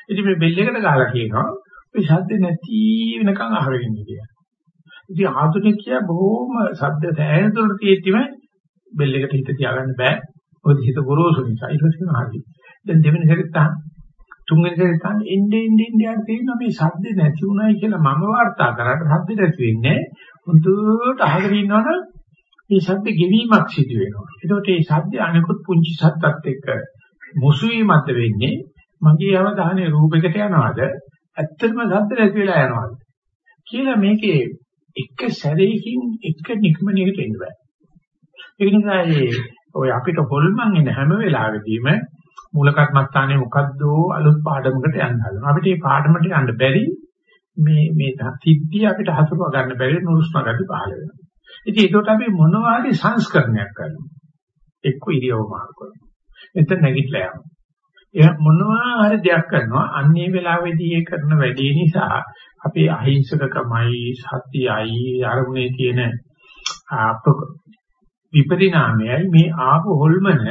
Speaker 1: ඉතින් මේ බෙල් එකට ගහලා කියනවා ඔය ශබ්ද නැති වෙනකන් අහගෙන ඉන්න කියලා. ඉතින් ආධුනිකයා බොහොම ශබ්ද සෑහෙන දුරට තියෙද්දිම බෙල් එකට හිත තියාගන්න බෑ. මොකද හිත ගොරෝසු නිසා. ඊට පස්සේ කියනවා හරි. දැන් දෙවෙනි සැරේත් අහන්න. තුන්වෙනි සැරේත් අහන්න එන්නේ එන්නේ එන්නේ යාට තේරෙනවා මේ ශබ්ද නැති උනායි කියලා මම වාර්තා කරාට ශබ්ද නැති වෙන්නේ. හොඳට අහගෙන ඉන්නවනම් මේ ශබ්ද ගෙවීමක් සිදු වෙනවා. ඒකට මේ ශබ්ද අනිකුත් පුංචි ශබ්දත් එක්ක මුසු වීමත් වෙන්නේ මගේ අවධානය රූපයකට යනවාද ඇත්තටම ශබ්ද නැති වෙලා යනවාද කියලා මේකේ එක සැරේකින් එක නිගමනයකට එන්න බෑ. ඒ නිසා මේ ඔය අපිට හොල්මන් එන හැම වෙලාවෙදීම මූල කර්මස්ථානයේ මොකද්ද අලුත් පාඩමකට යන්න හදනවා. අපිට මේ පාඩමට යන්න බැරි මේ මේ සිද්ධිය අපිට හසුරව ගන්න බැරි නුරුස්නා ගති පහළ වෙනවා. ඉතින් ඒකට අපි මොනවා හරි සංස්කරණයක් කරනවා. එක්ක ඉරියව් මාරු කරනවා. එතන නැගිටලා යනවා. එයා මොනවා හරි දෙයක් කරනවා. අන්නේ වෙලාවේදී ඒ කරන වැඩේ නිසා අපේ අහිංසකකමයි සත්‍යයයි අරමුණේ තියෙන විපරිණාමයයි මේ ආපු හොල්මන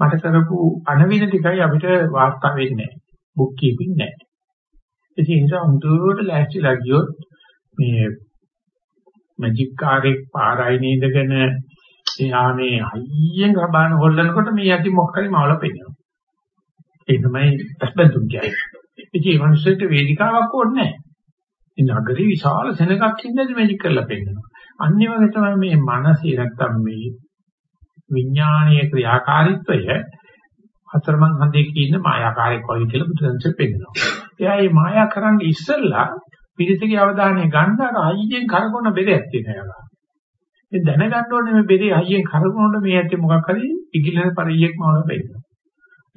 Speaker 1: මට කරපු අනවින ටිකයි අපිට වාර්තා වෙන්නේ නැහැ. බුක් කීපින් නැහැ. ඒ නිසා හුදුවට ලෑස්තිලා ගියොත් මේ මැජික් කාර්යයක් පාරයි නේදගෙන එයා මේ හයියෙන් ගබාන හොල්ලනකොට මේ යටි මොකක් හරි මවල පෙන්නනවා. ඒ තමයි අස්බඳුන් කියන්නේ. ඉතින් මේ මිනිස්සුන්ට වේදිකාවක් ඕනේ නැහැ. ඉතින් නගරේ විශාල සෙනඟක් ඉඳලා මැජික් කරලා පෙන්නනවා. අනිත් වගේ තමයි මේ මනසේ නැත්තම් මේ විඥානීය ක්‍රියාකාරීත්වය හතරමං හන්දේ කියන මායාකාරයක් වගේ කියලා බුදුන්සේ පෙන්නනවා. එයා මේ මායා කරන්න ඉස්සෙල්ලා පිරිසගේ අවධානය ගන්න අර අයියෙන් කරකවන බෙරයක් තියෙනවා. මේ දැනගන්න ඕනේ මේ බෙරේ අයියෙන් කරකවනකොට මේ ඇත්තේ මොකක් හරි ඉගිලෙන පරියෙක් මාව වෙන්න.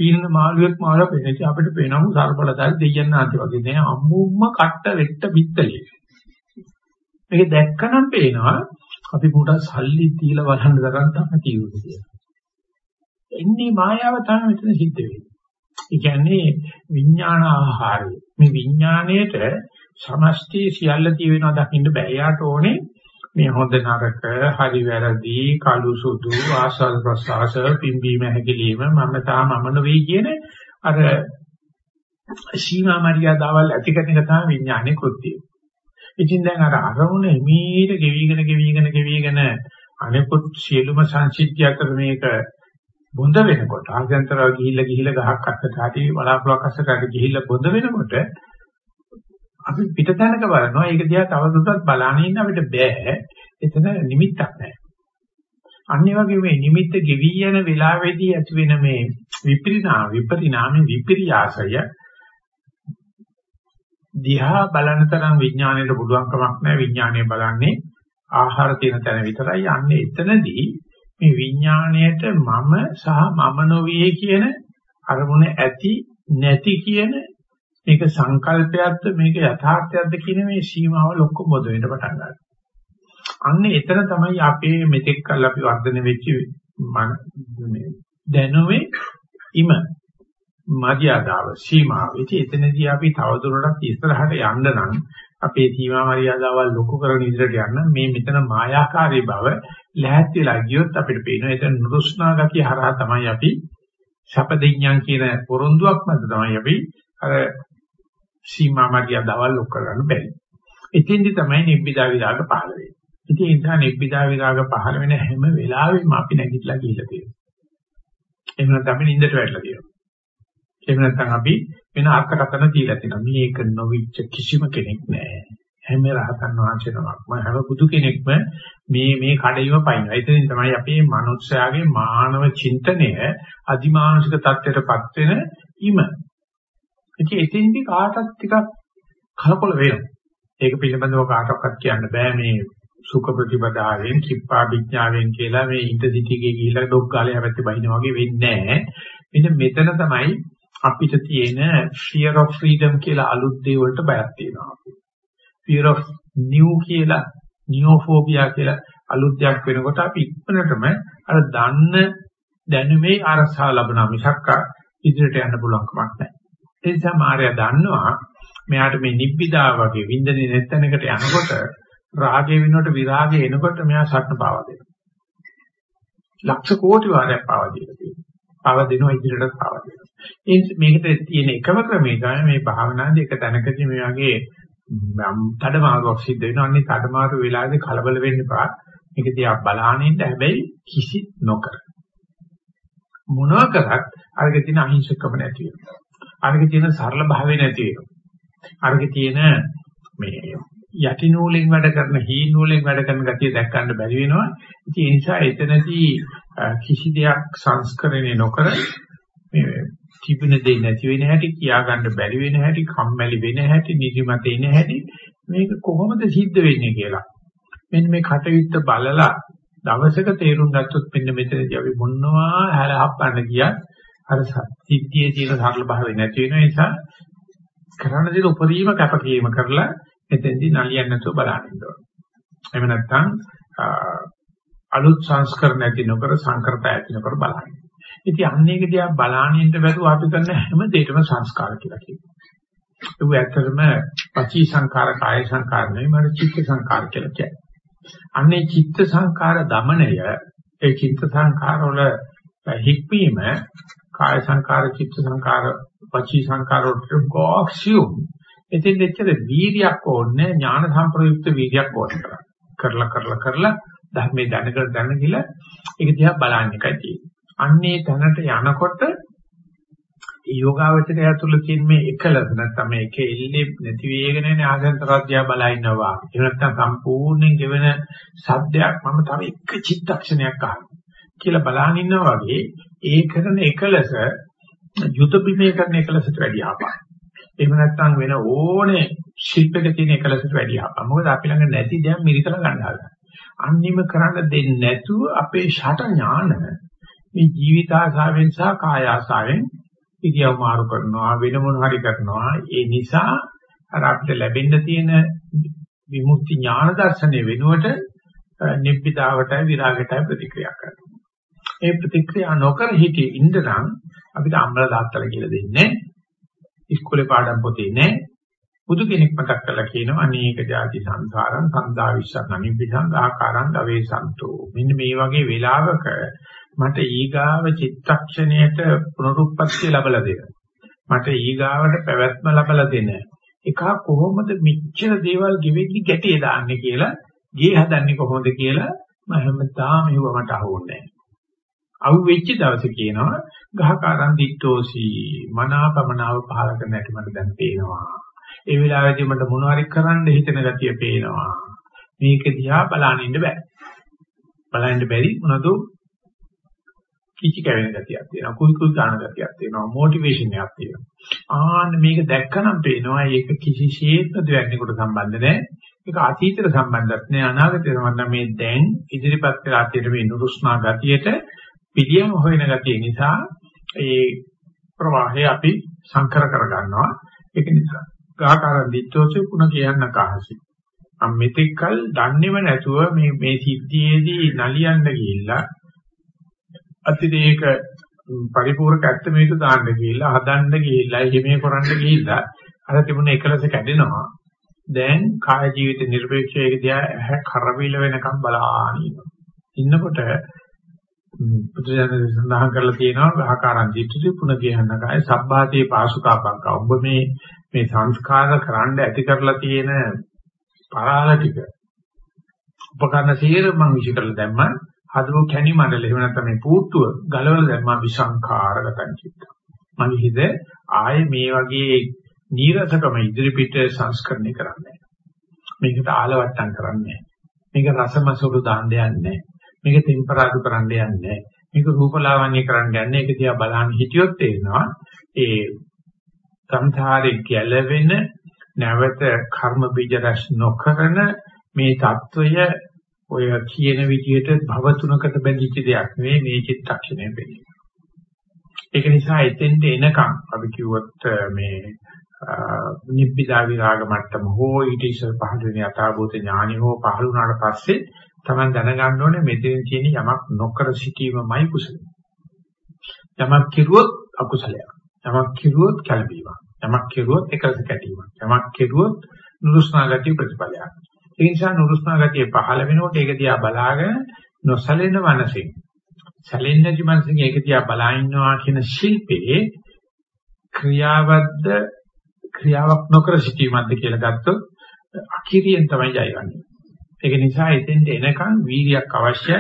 Speaker 1: පීනන මාළුවෙක් මාළා පෙන්නච්ච අපිට පේනමු සර්පලදාරි දෙයයන් ආන්ති වගේ නේ අම්මුම්ම කට්ට වෙට්ට පිත්තලිය. මේක දැක්කනම් පේනවා අපි මුට සල්ලි දීලා බලන්න තරම් තමයි තියෙන්නේ කියලා. එන්නේ මායාව තමයි මෙතන සිද්ධ වෙන්නේ. ඒ කියන්නේ විඥාන ආහාරය. මේ විඥාණයට සමස්තී සියල්ල තියෙනවා දකින්න බෑ. යාට ඕනේ මේ හොඳ නරක හරි වැරදි කළු සුදු ආසල් ප්‍රසආස පිම්බීම හැකිලිම මම තා මම නොවේ කියන අර සීමා මරියාදාවල් ඇති කරන එක තමයි විඥානයේ කෘත්‍යය. ඉතින් දැන් අර අරමුණ එමීට ගෙවිගෙන ගෙවිගෙන ගෙවිගෙන අනිකුත් සියලුම සංසිද්ධිය අතර මේක බොඳ වෙනකොට ආගන්තරව ගිහිල්ලා ගිහිල්ලා ගහක් අස්සට හරි බලාපොරොත්තු අස්සට හරි ගිහිල්ලා බොඳ වෙනකොට අපි පිටතැනක බලනවා ඒක දිහා තවදුරටත් බලාගෙන ඉන්න අපිට බෑ. එතන නිමිත්තක් නැහැ. අනිත් වගේ මේ නිමිත්ත ගෙවි යන වෙලාවේදී ඇති වෙන මේ විපරිණාම විපරිණාම විපර්යාසය දිහා බලන තරම් විඥාණයට පුළුවන් කමක් නැහැ. විඥාණය බලන්නේ ආහාර තියෙන තැන විතරයි. යන්නේ එතනදී මේ විඥාණයට මම සහ මම නොවේ කියන අරමුණ ඇති නැති කියන මේක සංකල්පයක්ද මේක යථාර්ථයක්ද කියන මේ සීමාව ලොක්ක මොද වෙන්න පටන් ගන්නවා. අන්න එතන තමයි අපේ මෙතෙක් කල් අපි වර්ධනය වෙච්ච මේ දැනුමේ ඉම මර්යාදාව සීමාව. ඉතින් එතනදී අපි තවදුරටත් ඉස්සරහට යන්න නම් අපේ සීමා මර්යාදාවල් ලොකු කරගෙන ඉදිරියට යන්න මේ මෙතන මායාකාරී බව ලැහැත් වෙලා ගියොත් අපිට පේනවා එතන නුරුස්නා ගතිය හරහා තමයි අපි සපදිඥාන් කියන පොරොන්දුවක් මත තමයි අපි අර සීමා මාර්ගය දවල් ලොක් කරගන්න බැරි. එතෙන්දි තමයි නිබ්බිදා විරාග පහළ වෙන්නේ. ඉතින් ඒ නිසා නිබ්බිදා විරාග පහළ වෙන හැම වෙලාවෙම අපි නැගිටලා ගිහිල්ලා තියෙනවා. එහෙම නැත්නම් අපි නිින්දට වැටලා තියෙනවා. එහෙම නැත්නම් අපි වෙන අර්ථකථන දීලා තියෙනවා. මේක නොවිච්ච කිසිම කෙනෙක් නැහැ. හැම රහතන් වහන්සේනමක්ම හැම බුදු කෙනෙක්ම මේ මේ කඩේම පයින්නවා. එතනින් තමයි අපේ මනුස්සයාගේ මානව චින්තනය අදිමානුෂික தත්ත්වයටපත් වෙන ඉම. ඉතින් එතෙන්දි කාටත් ටිකක් කලකොල වෙනවා. ඒක පිළිබඳව කාටවත් කියන්න බෑ මේ සුඛ ප්‍රතිපදාවෙන් කිප්පා විඥාවෙන් කියලා මේ ඉන්ටර්සිටි එකේ ගිහිල්ලා ඩොග් ගාලේ හැපැත්තේ බහිනා වගේ වෙන්නේ නැහැ. මෙන්න මෙතන තමයි අපිට තියෙන fear of freedom කියලා අලුත් දේ වලට බයක් තියෙනවා. fear of new කියලා නියෝෆෝබියා කියලා අලුත් දෙයක් වෙනකොට අපි ඉක්මනටම අර දන්න දැනුමේ අරසා ලබන මිසක්ක ඉදිරියට යන්න පුළුවන් කමක් නැහැ. ඒ නිසා මාර්යා දන්නවා මෙයාට මේ නිබ්බිදා වගේ වින්දනේ නැත්තනකට යනකොට රාගය වෙනුවට විරාගය එනකොට මෙයා සත්‍ය පාවා දෙනවා. ලක්ෂ කෝටි වාරයක් පාවා දීලා තියෙනවා. පාවා දෙනවා ඉදිරියට පාවා දෙනවා. ඒ මේකට තියෙන එකම ක්‍රමය තමයි මේ භාවනාදී එක තැනකදී මේ වගේ තඩමාරුවක් සිද්ධ වෙනවා. අන්නේ තඩමාරු වෙලාවේ කලබල වෙන්න එපා. මේක දිහා බලානින්න හැබැයි කිසි නොකර. මොනවා කරත් අරගේ තියෙන අහිංසකම නැති වෙනවා. අරගේ තියෙන සරල භාවය නැති වෙනවා. අරගේ තියෙන මේ යටි නූලෙන් වැඩ කරන හී නූලෙන් වැඩ කරන ගතිය දැක් ගන්න බැරි වෙනවා. ඉතින් ඒ නිසා එතනදී කිසි දෙයක් සංස්කරණය නොකර මේ තිබුණ දෙයක් නැති වෙන හැටි, කියා ගන්න බැරි වෙන හැටි, කම්මැලි වෙන හැටි, නිදිමත එන හැටි මේක කොහොමද සිද්ධ වෙන්නේ කියලා. මෙන්න මේ කටයුත්ත බලලා දවසක තේරුම් ගත්තොත් මෙන්න මෙතනදී අපි මොනවා හැලහප්පන්න ගියත් අර සිද්ධියේ තියෙන සරල භාවය නැති වෙන නිසා කරන්න දෙන උපරිම කැපකිරීම කරලා එතෙන්දී නලියන්න නැතුව බලන්න ඕනේ. එහෙම නැත්නම් අලුත් සංස්කරණ ඇති නොකර සංකරත ඇති නොකර බලන්න. ඉතින් අන්නේක දිහා බලානින්න බැරුව අපි කරන හැම දෙයකම සංස්කාර කියලා කියනවා. ඒක ඇත්තටම පචී සංකාර කාය සංකාර නෙවෙයි මට චිත්ත සංකාර කියලා කියනවා. අන්නේ චිත්ත සංකාර දමනය ඒ චිත්ත සංකාර වල හික්මීම කාය සංකාර චිත්ත සංකාර වචී සංකාර වලට ගොක්සියුම් එතෙන් දෙච්චර වීර්යයක් ඕනේ ඥාන සම්ප්‍රයුක්ත වීර්යයක් ඕනේ කරලා කරලා කරලා ධර්මයේ දැනගෙන දැනගිල ඒක දිහා බලන්න එකයි තියෙන්නේ. අන්නේ තැනට යනකොට ඒ යෝගාවචරය ඇතුළ තියෙන මේ එකලස නැත්නම් මේ එක එල්ලේ නැති වේගෙන යන ආසන්තරාධ්‍යා බලා ඉන්නවා. ඒ නැත්නම් සම්පූර්ණයෙන් ගෙවෙන සද්දයක් මම තව එක චිත්තක්ෂණයක් අහනවා කියලා බලන් ඉන්නවා වගේ ඒ කරන එකලස යුත බිමේ කරන එකලසට වැඩිය ආපා. එහෙම නැත්නම් වෙන ඕනේ ශිල්පයක තියෙන එකලසට වැඩිය ආපා. මොකද අපි ළඟ නැති දේ මිරිකල ගන්න හදනවා. අන්නිම කරන්න දෙන්නේ නැතුව අපේ ෂට ඥාන මේ ජීවිත ආසාවෙන් සහ කාය ආසාවෙන් ඉදියව මාරු කරනවා වෙන මොන හරි කරනවා ඒ නිසා අර අපිට ලැබෙන්න තියෙන විමුක්ති ඥාන දර්ශනය වෙනුවට නිබ්බිදාවටයි විරාගයටයි ප්‍රතික්‍රියා කරනවා. ඒ ප්‍රතික්‍රියා නොකර හිටියේ ඉඳනම් අපිට අම්බල දාත්තල කියලා දෙන්නේ ඉස්කෝලේ පාඩම් පොතේ නෑ බුදු කෙනෙක් මතක් කරලා කියනවා අනේක ಜಾති සංසාරං සන්දා විස්සං අනිබ්බිසං ආකාරං ගවේසන්තෝ. මෙන්න මේ වගේ වෙලාවක මට ඊගාව චිත්තක්ෂණයට පුනරුත්පත්ති ලැබලා දෙන මට ඊගාවට පැවැත්ම ලැබලා දෙන එක කොහොමද මෙච්චර දේවල් ගෙවෙද්දි ගැටේ දාන්නේ කියලා ගේ හදන්නේ කොහොමද කියලා මම හැමදාම මෙව මට අහුවන්නේ අවු වෙච්ච දවසේ කියනවා ගහකාරන් දිට්ටෝසි මනාපමනාව පහල කරන හැටි මට දැන් පේනවා ඒ වෙලාවේදී මට මොනවාරි කරන්න හිතෙන ගතිය පේනවා. මේක දිහා බලන්න ඉන්න බෑ. බලන්න බැරි මොනද කිචි කැවෙන ගතියක් තියෙනවා. කුයි කුයි ගන්න ගතියක් තියෙනවා. මොටිවේෂන් එකක් තියෙනවා. ආන්න මේක දැක්කනම් පේනවා ඒක කිසිසේත්ම දෙයක්නකට සම්බන්ධ නැහැ. ඒක අතීතයට සම්බන්ධත් නෑ අනාගතයට සම්බන්ධ මේ දැන් ඉදිරිපත් කළ අතීතයේ මේ නුරුස්නා ගතියට පිළියම් හොයන ගතිය නිසා ඒ ප්‍රවාහය අපි සංකර කර ගන්නවා. ඒක නිසා ගාකාරන් දිත්තෝසේ පුණ කියන්න කහසි. මම මෙතෙක්කල් දන්නේම නැතුව මේ මේ සිද්ධියේදී නලියන්න ගිහිල්ලා අතිරේක පරිපූර්ණක ඇත්තමේට දාන්න ගිහිල්ලා හදන්න ගිහිල්ලා හිමේ කරන්න ගිහිල්ලා අර තිබුණ එකලස කැඩෙනවා. දැන් කාය ජීවිත නිර්පේක්ෂයක දිහා ඇහැ කරවිල වෙනකම් බලාගෙන ඉන්නවා. ඉන්නකොට බුදුසසුන සඳහන් කරලා තියෙනවා ගහකාරන් දිට්ඨි පුණ කියන්න කාය සබ්බාතේ පාසුකාපංක. ඔබ මේ මේ සංස්කාර කරන්න ඇති කරලා තියෙන පරාල ටික උපකරණ සියර මම විශ්ි කරලා දැම්මා. හදපු කැණි මණ්ඩල එහෙම නැත්නම් මේ පූට්ටුව ගලවලා දැම්මා විසංඛාරගතං චිත්ත මම හිත ආයේ මේ වගේ නීරසකම ඉදිරි පිට සංස්කරණය කරන්නේ මේකට ආලවට්ටම් කරන්නේ මේක රසමසුරු දාන්න යන්නේ මේක තෙම්පරාදු කරන්න යන්නේ. මේක රූපලාවන්‍ය කරන්න යන්නේ. ඒක දිහා බලන්න හිටියොත් තේරෙනවා. ඒ සංසාරේ ගැලවෙන නැවත කර්ම බීජ රැස් නොකරන මේ தত্ত্বය ඔය කියන විදිහට භව තුනකට බැඳිච්ච දෙයක් නෙවෙයි මේ චිත්තක්ෂණය වෙන්නේ. ඒක නිසා එතෙන්ට එනකම් අපි කිව්වොත් මේ නිබ්බිදා විරාග මට්ටම හෝ ඊට ඉස්සර පහළ වෙන යථාභූත ඥානි හෝ පහළ වුණාට පස්සේ තමයි දැනගන්න ඕනේ මෙතන තියෙන යමක් නොකර සිටීමමයි කුසල. යමක් කිරුවොත් අකුසලයක්. යමක් කිරුවොත් කලබීමක්. යමක් කෙරුවොත් එකලස කැටීමක්. යමක් කෙරුවොත් නුරුස්නා ගතිය ප්‍රතිඵලයක්. ඒ නිසා නුරුස්නා ගතිය පහළ වෙනකොට ඒක දිහා බලාගෙන නොසලෙන මනසින් සැලෙන්නේ නැති මනසින් ඒක දිහා බලා ඉන්නවා කියන ශිල්පේ ක්‍රියාවද්ද ක්‍රියාවක් නොකර සිටීමක්ද කියලා ගත්තොත් අකිරියෙන් තමයි ජයගන්නේ. ඒක නිසා එතෙන්ට එනකන් වීර්යයක් අවශ්‍යයි.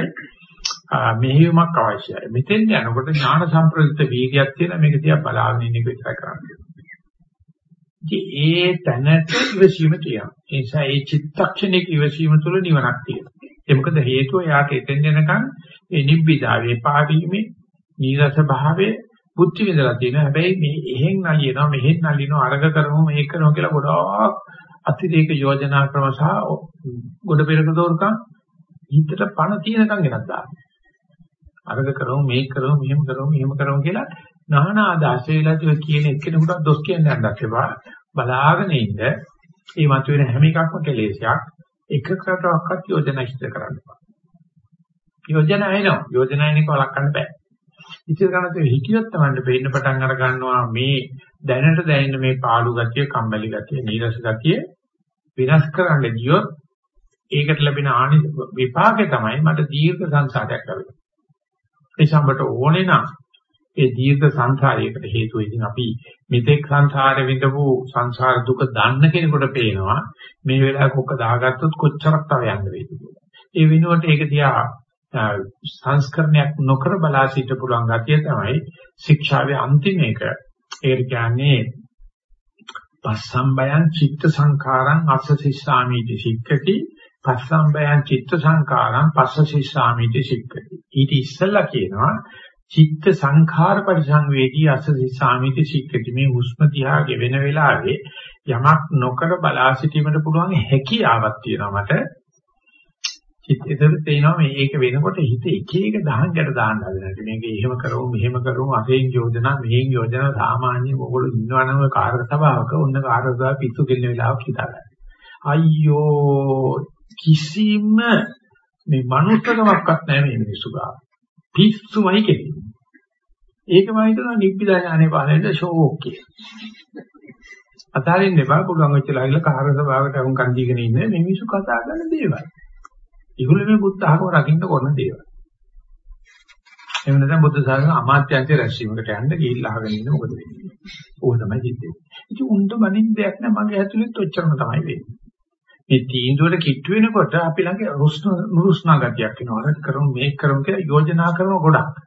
Speaker 1: මෙහෙයුමක් අවශ්‍යයි. මෙතෙන් යනකොට ඥාන සම්ප්‍රයුක්ත වීර්යයක් තියෙන මේක දිහා බලාගෙන ඉන්න එක විතරයි කරන්නේ. ඒ තැනට ඉවසීම තියෙනවා. ඒ නිසා ඒ චිත්තක්ෂණයක ඉවසීම තුළ නිවනක් තියෙනවා. ඒ මොකද හේතුව යාට එතෙන් යනකන් ඒ නිබ්බිදාවේ පාවීමේ නීරස භාවයේ බුද්ධි විදලා තියෙනවා. හැබැයි මේ එහෙන් නලියනවා මෙහෙන් නලියනවා අරග කරමු මේක කරමු කියලා ගොඩාක් අතිරේක යෝජනා ක්‍රම සහ ගොඩ පෙරක දෝරකම් හිතට පණ තියෙනකන් ගෙනත් දානවා. අරග කරමු මේක කරමු මෙහෙම කරමු මෙහෙම කරමු කියලා නානා ආදාස වේලාදී කියන එක්කෙනෙකුට දොස් කියන්න යන්නත් එපා. බලාගෙන ඉන්න මේ මතුවෙන හැම එකක්ම කෙලෙසයක් එකකටවත් යෝජනා ඉෂ්ට කරන්න එපා. යෝජනා එනවා. යෝජනා එනක වළක්වන්න බෑ. ඉතින් කරන්නේ හිතියොත් තමයි වෙන්න පටන් අර ගන්නවා මේ දැනට දැනෙන මේ පාළු ගතිය, කම්මැලි ගතිය, නීරස ගතිය විනාශ කරන්න ගියොත් ඒකට ලැබෙන ආනි විපාකේ තමයි මට දීර්ඝ සංසාරයක් ලැබෙන්නේ. ඒ සම්බට ඕනේ නම් ඒ දීර්ඝ සංසාරයකට හේතුව ඉතින් අපි මෙතෙක් සංසාරේ විඳපු සංසාර දුක දන්න කෙනෙකුට පේනවා මේ වෙලාවේ කොක්ක දාගත්තොත් කොච්චරක් තව යන්න වේද කියලා. ඒ වෙනුවට ඒක දිහා සංස්කරණයක් නොකර බලා සිට පුළුවන් ගතිය තමයි ශික්ෂාවේ අන්තිම එක. ඒකට කියන්නේ පස්සම්බයං චිත්ත සංඛාරං අස්සසිස්සාමීති සික්කති පස්සම්බයං චිත්ත සංඛාරං පස්සසිස්සාමීති සික්කති. ඊට ඉස්සෙල්ලා කියනවා චිත්ත සංඛාර පරිසංවේදී අසසිසාමිති සික්කති මේ හුස්ම දිහා ගෙවෙන වෙලාවේ යමක් නොකර බලා සිටීමට පුළුවන් හැකියාවක් තියෙනවා මට චිත්තෙතර තේනවා මේ ඒක වෙනකොට හිත එක එක දහංගට දාන්න හදනවා මේක එහෙම කරමු මෙහෙම කරමු අසෙන් යෝජනා මෙහෙන් යෝජනා සාමාන්‍ය ඕගොල්ලෝ ඉන්නවනම් ඔය කාර්ය සභාවක ඔන්න කාර්ය සභාව පිස්සු කෙල්ල වෙලාවක් හිතාගන්න අයියෝ කිසිම මේ මනුස්සකමක්වත් නැහැ මේ මිනිස්සු ගාව පිස්සුමයි කෙරෙන්නේ. ඒක මම හිතනවා නිබ්බිදා ඥානේ පාලනයේ ෂෝක් කියලා. අතාරින්න එපා පුළුවන් වෙච්චලා ගිහලා කාර්ය සභාවකට වුන් කන්දීගෙන ඉන්න මේ මිනිස්සු කතා කරන දේවල්. ඒගොල්ලෝ මේ බුද්ධ ආගම රකින්න කරන දේවල්. එහෙම නැත්නම් බුද්ධ ශාසන අමාත්‍යංශයේ රැස්වීමකට යන්න ගිහිල්ලා අහගෙන ඉන්න මොකද වෙන්නේ? ඕක තමයි සිද්ධ වෙන්නේ. ඉතින් උන්ට මනින් දෙයක් නෑ මගේ ඇතුළෙත් ඔච්චරම තමයි වෙන්නේ. මේ තීන්දුවට කිට්ටු වෙනකොට අපි ළඟ රුස්න නුරුස්නා ගතියක් එනවා. අර කරමු මේක කරමු කියලා යෝජනා කරන ගොඩක්.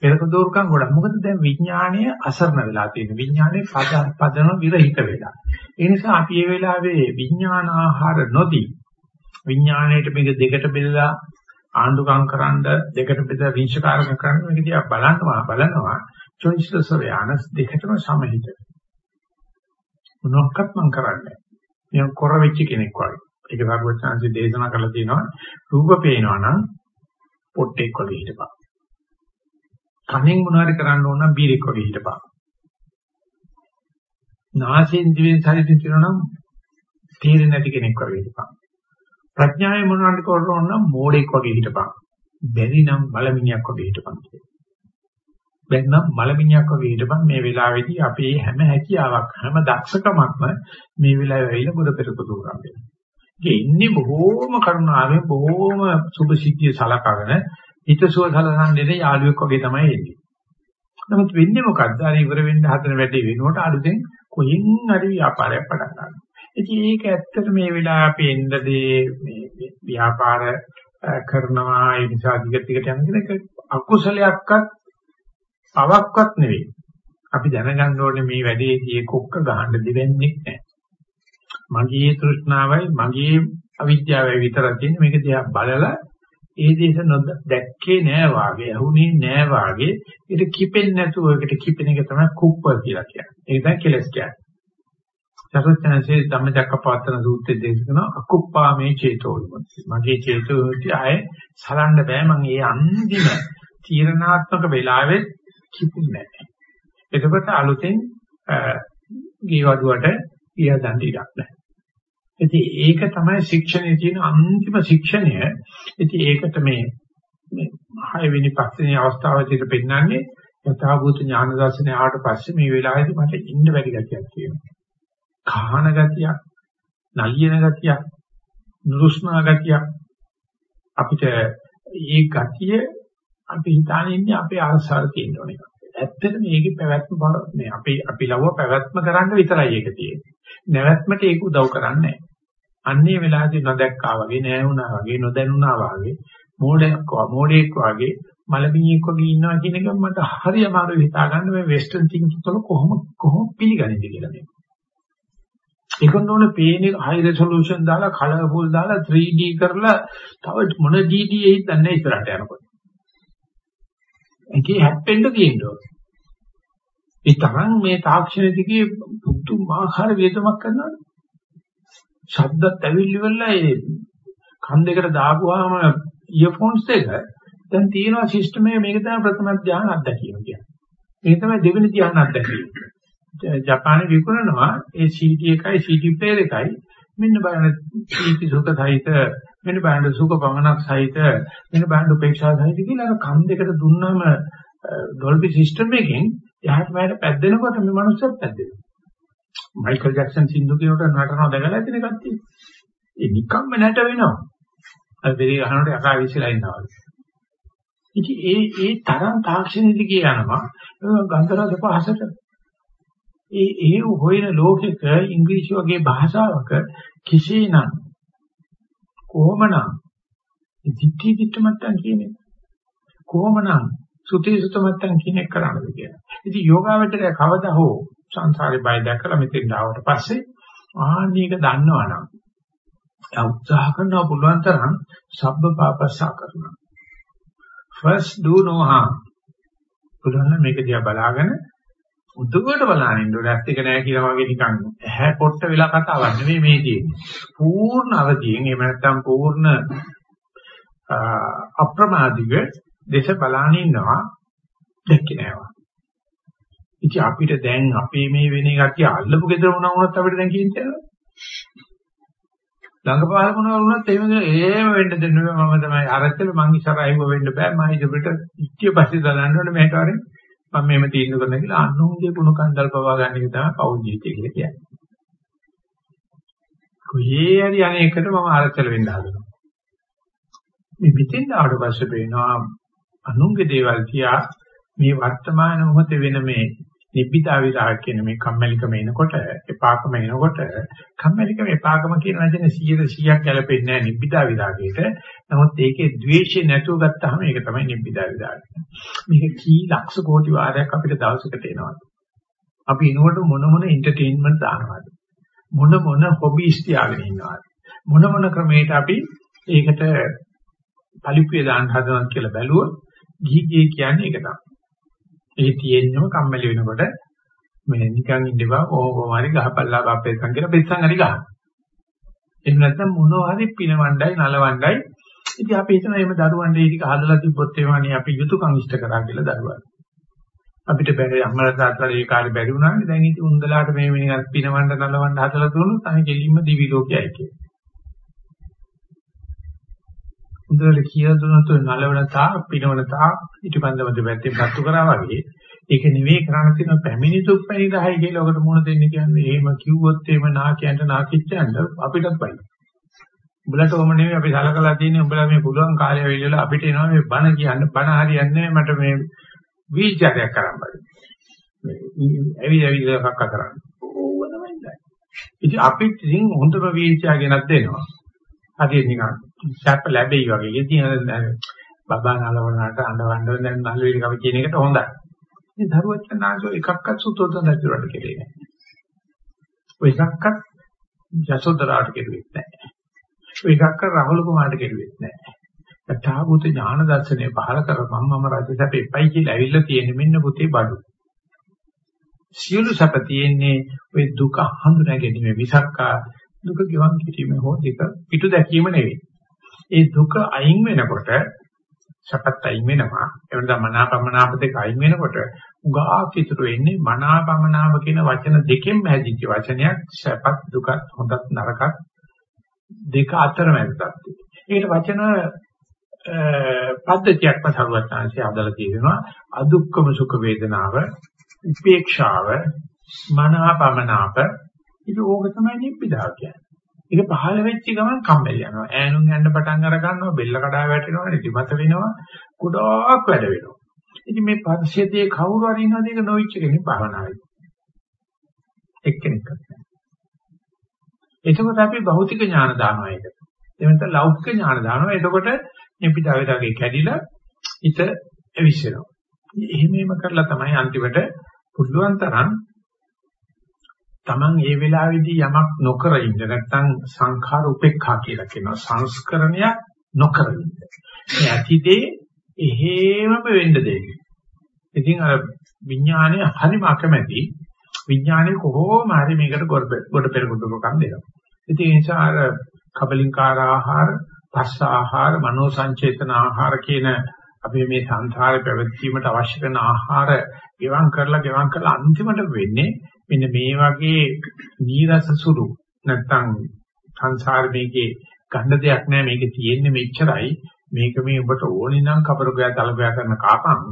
Speaker 1: පෙරක දෝරකම් ගොඩක්. මොකද දැන් විඥාණය අසරණ වෙලා තියෙන. විඥානේ පද පදන විරහිත වෙලා. ඒ නිසා අපි මේ වෙලාවේ විඥාන ආහාර නොදී විඥාණයට මේක දෙකට බෙදලා ආණ්ඩුකම් කරන්න දෙකට බෙදලා විංශකාරක කරන්න මේක දිහා බලනවා බලනවා චොයිස්ලස් ව්‍යානස් දෙකටම සමහිත. මොනක්වත් මම කරන්නේ. මම කොර වෙච්ච කෙනෙක් වගේ. ඒක සර්වඥාන්සේ දේශනා කරලා තියෙනවා රූප පේනවා නම් පොට්ටෙක් වගේ හිටපන්. කනෙන් මොනවාරි කරන්න ඕන නම් බීරෙක් වගේ හිටපන්. නාසයෙන් දිවෙන් ශරීරයෙන් තියෙනවා නම් තේරෙන්නේ නැති කෙනෙක් වගේ හිටපන්. ප්‍රඥාවෙන් මොනවාරි කරන්න ඕන නම් මෝඩෙක් වගේ හිටපන්. බැරි නම් මලමිණියක් වගේ හිටපන් කියලා. බැන්නම් මලමිණියක් වගේ හිටපන් මේ වෙලාවේදී අපේ හැම හැකියාවක් හැම දක්ෂකමක්ම මේ වෙලාවේ වෙයිල බුද පෙරක දුරම් වෙනවා. ඉන්නේ බොහෝම කරුණාවෙන් බොහෝම සුභ සිද්ධිය සලකගෙන හිතසුව සලසන්නේ යාළුවෙක් වගේ තමයි එන්නේ. නමුත් වෙන්නේ මොකද්ද? අර ඉවර වෙන්න හදන වැඩේ වෙනකොට අලුතෙන් කොහෙන් හරි ව්‍යාපාරයක් පටන් ගන්නවා. ඉතින් ඒක ඇත්තට මේ වෙලාව අපි එන්නදී මේ ව්‍යාපාර කරනවා ඒ නිසා දිගට දිගට යන කෙනෙක් අකුසලයක්වත් පවක්වත් නෙවෙයි. අපි දැනගන්න ඕනේ මේ වැඩේදී කොක්ක ගහන්න දෙවෙන්නේ නැහැ. මගේ තෘෂ්ණාවයි මගේ අවිද්‍යාවයි විතරක් තියෙන මේක දිහා බලලා ඒ දේශ දැක්කේ නෑ වාගේ අහුනේ නෑ වාගේ ඒක කිපෙන්නේ නැතුව ඒකට කිපෙන එක තමයි කුප්ප කියලා කියන්නේ. ඒක තමයි කෙලස් කියන්නේ. සර්වඥාන්සේ ධම්මචක්කපවත්තන සූත්‍රයේ දේශනා අකුප්පා මේ චේතෝ විමුක්ති. මගේ චේතෝ විමුක්ති ආයේ සලන්න බෑ මම ඒ අන්තිම තීරණාත්මක වෙලාවෙ කිපුන්නේ නැහැ. එතකොට අලුතෙන් ගේවඩුවට ගිය දඬ ඉඩක් නැහැ. ඉතින් ඒක තමයි ශික්ෂණයේ තියෙන අන්තිම ශික්ෂණය. ඉතින් ඒකට මේ මේ හයවෙනි පස්වෙනි අවස්ථාවේදී පෙන්නන්නේ යථාභූත ඥාන දර්ශනය ආවට පස්සේ මේ වෙලාවේදී මට ඉන්න බැරි ගතියක් තියෙනවා. කහන ගතියක්, නලියන ගතියක්, නුරුස්නා ගතියක් අපිට ඒ ගතිය අපි හිතානේ ඉන්නේ අපේ අරසාර තියෙන ඕන එක. ඇත්තට මේකේ පැවැත්ම මේ අපි අපි ලව්ව පැවැත්ම කරන්න විතරයි ඒක තියෙන්නේ. නැවැත්මට ඒක උදව් කරන්නේ නැහැ. අන්නේ වෙලාවදී නොදැක්කා වගේ නෑවුණා වගේ නොදැනුණා වගේ මෝඩෙක් මෝඩෙක් වගේ මලබිනියෙක් වගේ ඉන්නවා කියන එක මට හරි අමාරුයි හිතා ගන්න මේ වෙස්ටර්න් තින්කින් වල කොහොම කොහොම පිළිගන්නේ කියලා මේක. ඒකනෝනේ පේන්නේ හයි රෙසොලූෂන් දාලා කලර්ෆුල් දාලා 3D කරලා තව මොන DD එයිද දන්නේ ඉස්සරහට යනකොට. ඒකේ හැප්පෙන්න තියෙනවා. ඒ තරම් මේ තාක්ෂණ දිගේ පුදුමාකාර වේදමක් කරනවා. ශබ්දත් ඇවිල්ලි වෙලා ඒ කන් දෙකට දාපුවාම ඉයර්ෆෝන්ස් දෙක දැන් තියෙනවා සිස්ටම් එක මේක තමයි ප්‍රථම ධ්‍යාන අත්දැකීම කියන්නේ. මේක තමයි දෙවෙනි ධ්‍යාන අත්දැකීම. ජපානයේ විකුණනවා ඒ CD එකයි CD player එකයි මෙන්න බලන්න CD සුඛ සහිත මෙන්න බලන්න සුඛ පමණක් සහිත මෙන්න බලන්න උපේක්ෂා සහිත කියලා අර කන් දෙකට දුන්නාම ඩොල්බි සිස්ටම් එකෙන් යහට මෑට පැද්දෙනකොට මේ මනුස්සයත් පැද්දෙනවා. මයිකල් ජැක්සන් සින්දු කියනකොට නටනවා දැකලා ඇතිනේ කට්ටිය. ඒ නිකම්ම නැට වෙනවා. අර දෙවි අහනකොට යකා විශ්ලා ඉන්නවා. ඉතින් ඒ ඒ තරම් තාක්ෂණෙදි කියනවා ගන්ධරස පහසට. ඒ ඒ හොයන ලෝකෙක ඉංග්‍රීසි වගේ භාෂාවක කිසිනම් කොහොමනම් දිට්ඨි දිට්ඨමත්තන් කියන්නේ කොහොමනම් සුති සුතමත්තන් කියන එක කරන්නද කියලා. ඉතින් යෝගාවචරය කවදා හෝ සංසාරේ බය දැකලා මෙතෙන් ආවට පස්සේ ආන්නේක දන්නවනම් උත්සාහ කරනවා පුළුවන් තරම් සබ්බ පාපස්සා කරනවා. first do no harm. පුළුවන් මේක දිහා බලාගෙන උදුවට බලන ඉන්න ඕනේ. ඇත්ත එක නෑ කියලා වගේ නිකන් ඇහැ පොට්ට වෙලා කතාවක් නෙමෙයි මේ තියෙන්නේ. පූර්ණ අවදියෙන් එහෙම නැත්නම් පූර්ණ අප්‍රමාදීව දේශ බලාන ඉන්නවා දැක්කේ නෑවා. ඉතින් අපිට දැන් අපේ මේ වෙන එකක් අල්ලපු ගෙදර වුණා වුණත් අපිට දැන් කියන්නේ ළඟපාල මොනවා වුණත් එහෙම එහෙම වෙන්න දෙන්නේ මම තමයි අරච්චල මං ඉස්සරහින්ව වෙන්න බෑ මම ඉදිරියට ඉච්චිය පස්සේ දාන්න ඕනේ මෙහෙට වරේ මම මේව තීන්දුව කරන්න කියලා අනුන්ගේ කුණු කන්දල් පවා ගන්න එක තමයි පෞල් ජීවිතය කියලා කියන්නේ. කොහේ හරි අනේකට මම අරච්චල වෙන්න හදනවා. මේ පිටින් ආවට පස්සේ පේනවා අනුන්ගේ දේවල් තියා මේ වර්තමාන මොහොතේ වෙන මේ නිබ්බිදා විරාග කියන මේ කම්මැලිකම එනකොට එපාකම එනකොට කම්මැලිකම එපාකම කියන වචනේ 100%ක් ගැලපෙන්නේ නැහැ නිබ්බිදා විරාගයට. නමුත් ඒකේ ද්වේෂය නැතුව ගත්තාම ඒක තමයි නිබ්බිදා විරාගය. මේක කී ලක්ෂ කෝටි වාරයක් අපිට දවසකට එනවා. අපි ඉනකොට මොන මොන එන්ටර්ටේන්මන්ට් දානවද? මොන මොන හොබීස් තියාගෙන ඉන්නවද? මොන මොන ක්‍රමයකට අපි ඒකට පලිප්පිය දාන්න හදනවද කියලා බැලුවොත් ගිහි ගියේ කියන්නේ ඒක තමයි. ඒ තියෙන්නම කම්මැලි වෙනකොට මේ නිකන් ඉඳපුවා ඕකම හරි ගහපල්ලා බප්පෙස්සන් කියලා පෙස්සන් හරි ගහන. එහෙම නැත්නම් මොනවා හරි පිනවණ්ඩයි නලවණ්ඩයි. ඉතින් අපි හිතන එහෙම දරුවන් දෙයි ටික හදලා තිබ්බොත් එවනේ අපි යුතුයකම් ඉෂ්ට කරා කියලා දරුවන්. අපිට බැරි අම්මලා තාත්තලා ඒ කාලේ බැරි වුණානේ දැන් ඉතින් උන්දලාට මේ මිනිහත් පිනවණ්ඩ නලවණ්ඩ හදලා දුන්නොත් අනේ දෙලින්ම දිවි ලෝකයයි කියන්නේ. හොඳට කියලා දුන්නොත් නලවන තා පිනවන තා ඊටපන්දම දෙපැත්තෙන් පත්තු කරා වගේ ඒක නෙවෙයි කරණ තියෙන පැමිණි තුප්පැණි 10යි කියලා ඔකට මුණ දෙන්න කියන්නේ එහෙම කිව්වොත් එහෙම නාකියන්ට නාකිච්චයන්ට අපිටත් බයි. උඹලට ඕම නෙවෙයි අපි සලකලා තියෙන්නේ උඹලා මේ පුළුවන් කාලය වෙලිවලා අපිට එනවා මේ බණ කියන්න බණ හරියන්නේ මට මේ වීචාරයක් කරන් බයි. මේ ඇවි ඇවි කක්ක කරන්න. ඕව තමයි. ඉතින් අපිට ඉතින් හොඳම වීචා ගෙනත් දෙනවා. හරියට නිකන් සැප ලැබෙයි වගේ. ඒ තියෙන බබා නලවනකට අඬවන්න දැන් නළු වෙලකම කියන එකට හොඳයි. මේ දරුවචන් ආසෝ එකක්වත් සුතෝතන දැක්වරට කෙරේ නැහැ. ඔය එකක්වත් යසෝදරාට කෙරුවෙත් නැහැ. ඔය එකක්වත් රාහුල කුමාරට කෙරුවෙත් නැහැ. යථාභූත ඥාන දර්ශනය පහල කර මම මම රජ සැප එපයි කියලා ඇවිල්ලා තියෙන මෙන්න පුතේ බඩු. සියලු සැප තියෙන්නේ ওই දුක හඳුනා ගැනීම විසක්කා දුක ගෙවන් කිරීම හෝ දෙක පිටු දැකීම නෙවෙයි. ඒ දුක අයින් වෙනකොට සපත් අයින් වෙනවා. එවනද මනාපමනාප දෙක අයින් වෙනකොට උගාක් ඉතුරු වෙන්නේ මනාපමනාප කියන වචන දෙකෙන් හැදිච්ච වචනයක් සපත් දුකත් හොඳත් නරකත් දෙක අතර මැද තත්ත්වය. ඒකට වචන පද්ධතියක්ම සරුවත්ාංශය හදලා තියෙනවා. අදුක්කම සුඛ වේදනාව, උපේක්ෂාව, මනාපමනාප ඉතින් ඕක තමයි නිබ්බිදාව කියන්නේ. ඒක පහළ වෙච්ච ගමන් කම්මැලි යනවා. ඈනුන් යන්න පටන් අර ගන්නවා, බෙල්ල කඩා වැටෙනවා, නිදිමත වෙනවා, ගොඩාක් වැඩ වෙනවා. ඉතින් මේ පරිශේදයේ කවුරු හරි ඉන්නවද ඒක නොවිච්ච කෙනෙක් භාවනාවේ. එක්කෙනෙක්වත් නැහැ. එතකොට අපි භෞතික ඥාන දානවා ඒකට. එවනත ලෞකික ඥාන දානවා. එතකොට මේ පිටාවේදාගේ කැඩිලා හිත එවිස්සෙනවා. එහෙම එහෙම කරලා තමයි අන්තිමට පුළුවන් තරම් Taman ඒ වෙලාවේදී යමක් නොකර ඉන්න නැත්නම් සංඛාර උපේක්ඛා කියලා කියනවා සංස්කරණයක් නොකර ඉන්න. මේ ඇතිදේ එහෙමම වෙන්න දෙන්න. ඉතින් අර විඥානය හරිම අකමැති විඥානය කොහොම හරි මේකට ගොඩ පෙරමුදුකම් දෙනවා. ඉතින් ඒ නිසා අර කබලින්කාර ආහාර, පස්ස ආහාර, මනෝ සංචේතන ආහාර කියන අපි මේ සංසාරේ පැවැත්වීමට අවශ්‍ය කරන ආහාර ගෙවම් කරලා ගෙවම් කරලා අන්තිමට වෙන්නේ මෙන්න මේ වගේ නීරස සුළු නැත්තම් සංසාර මේකේ ගන්න දෙයක් නැහැ මේකේ තියෙන්නේ මෙච්චරයි මේක මේ ඔබට ඕනේ නම් කබරගය තලගය කරන කාපම්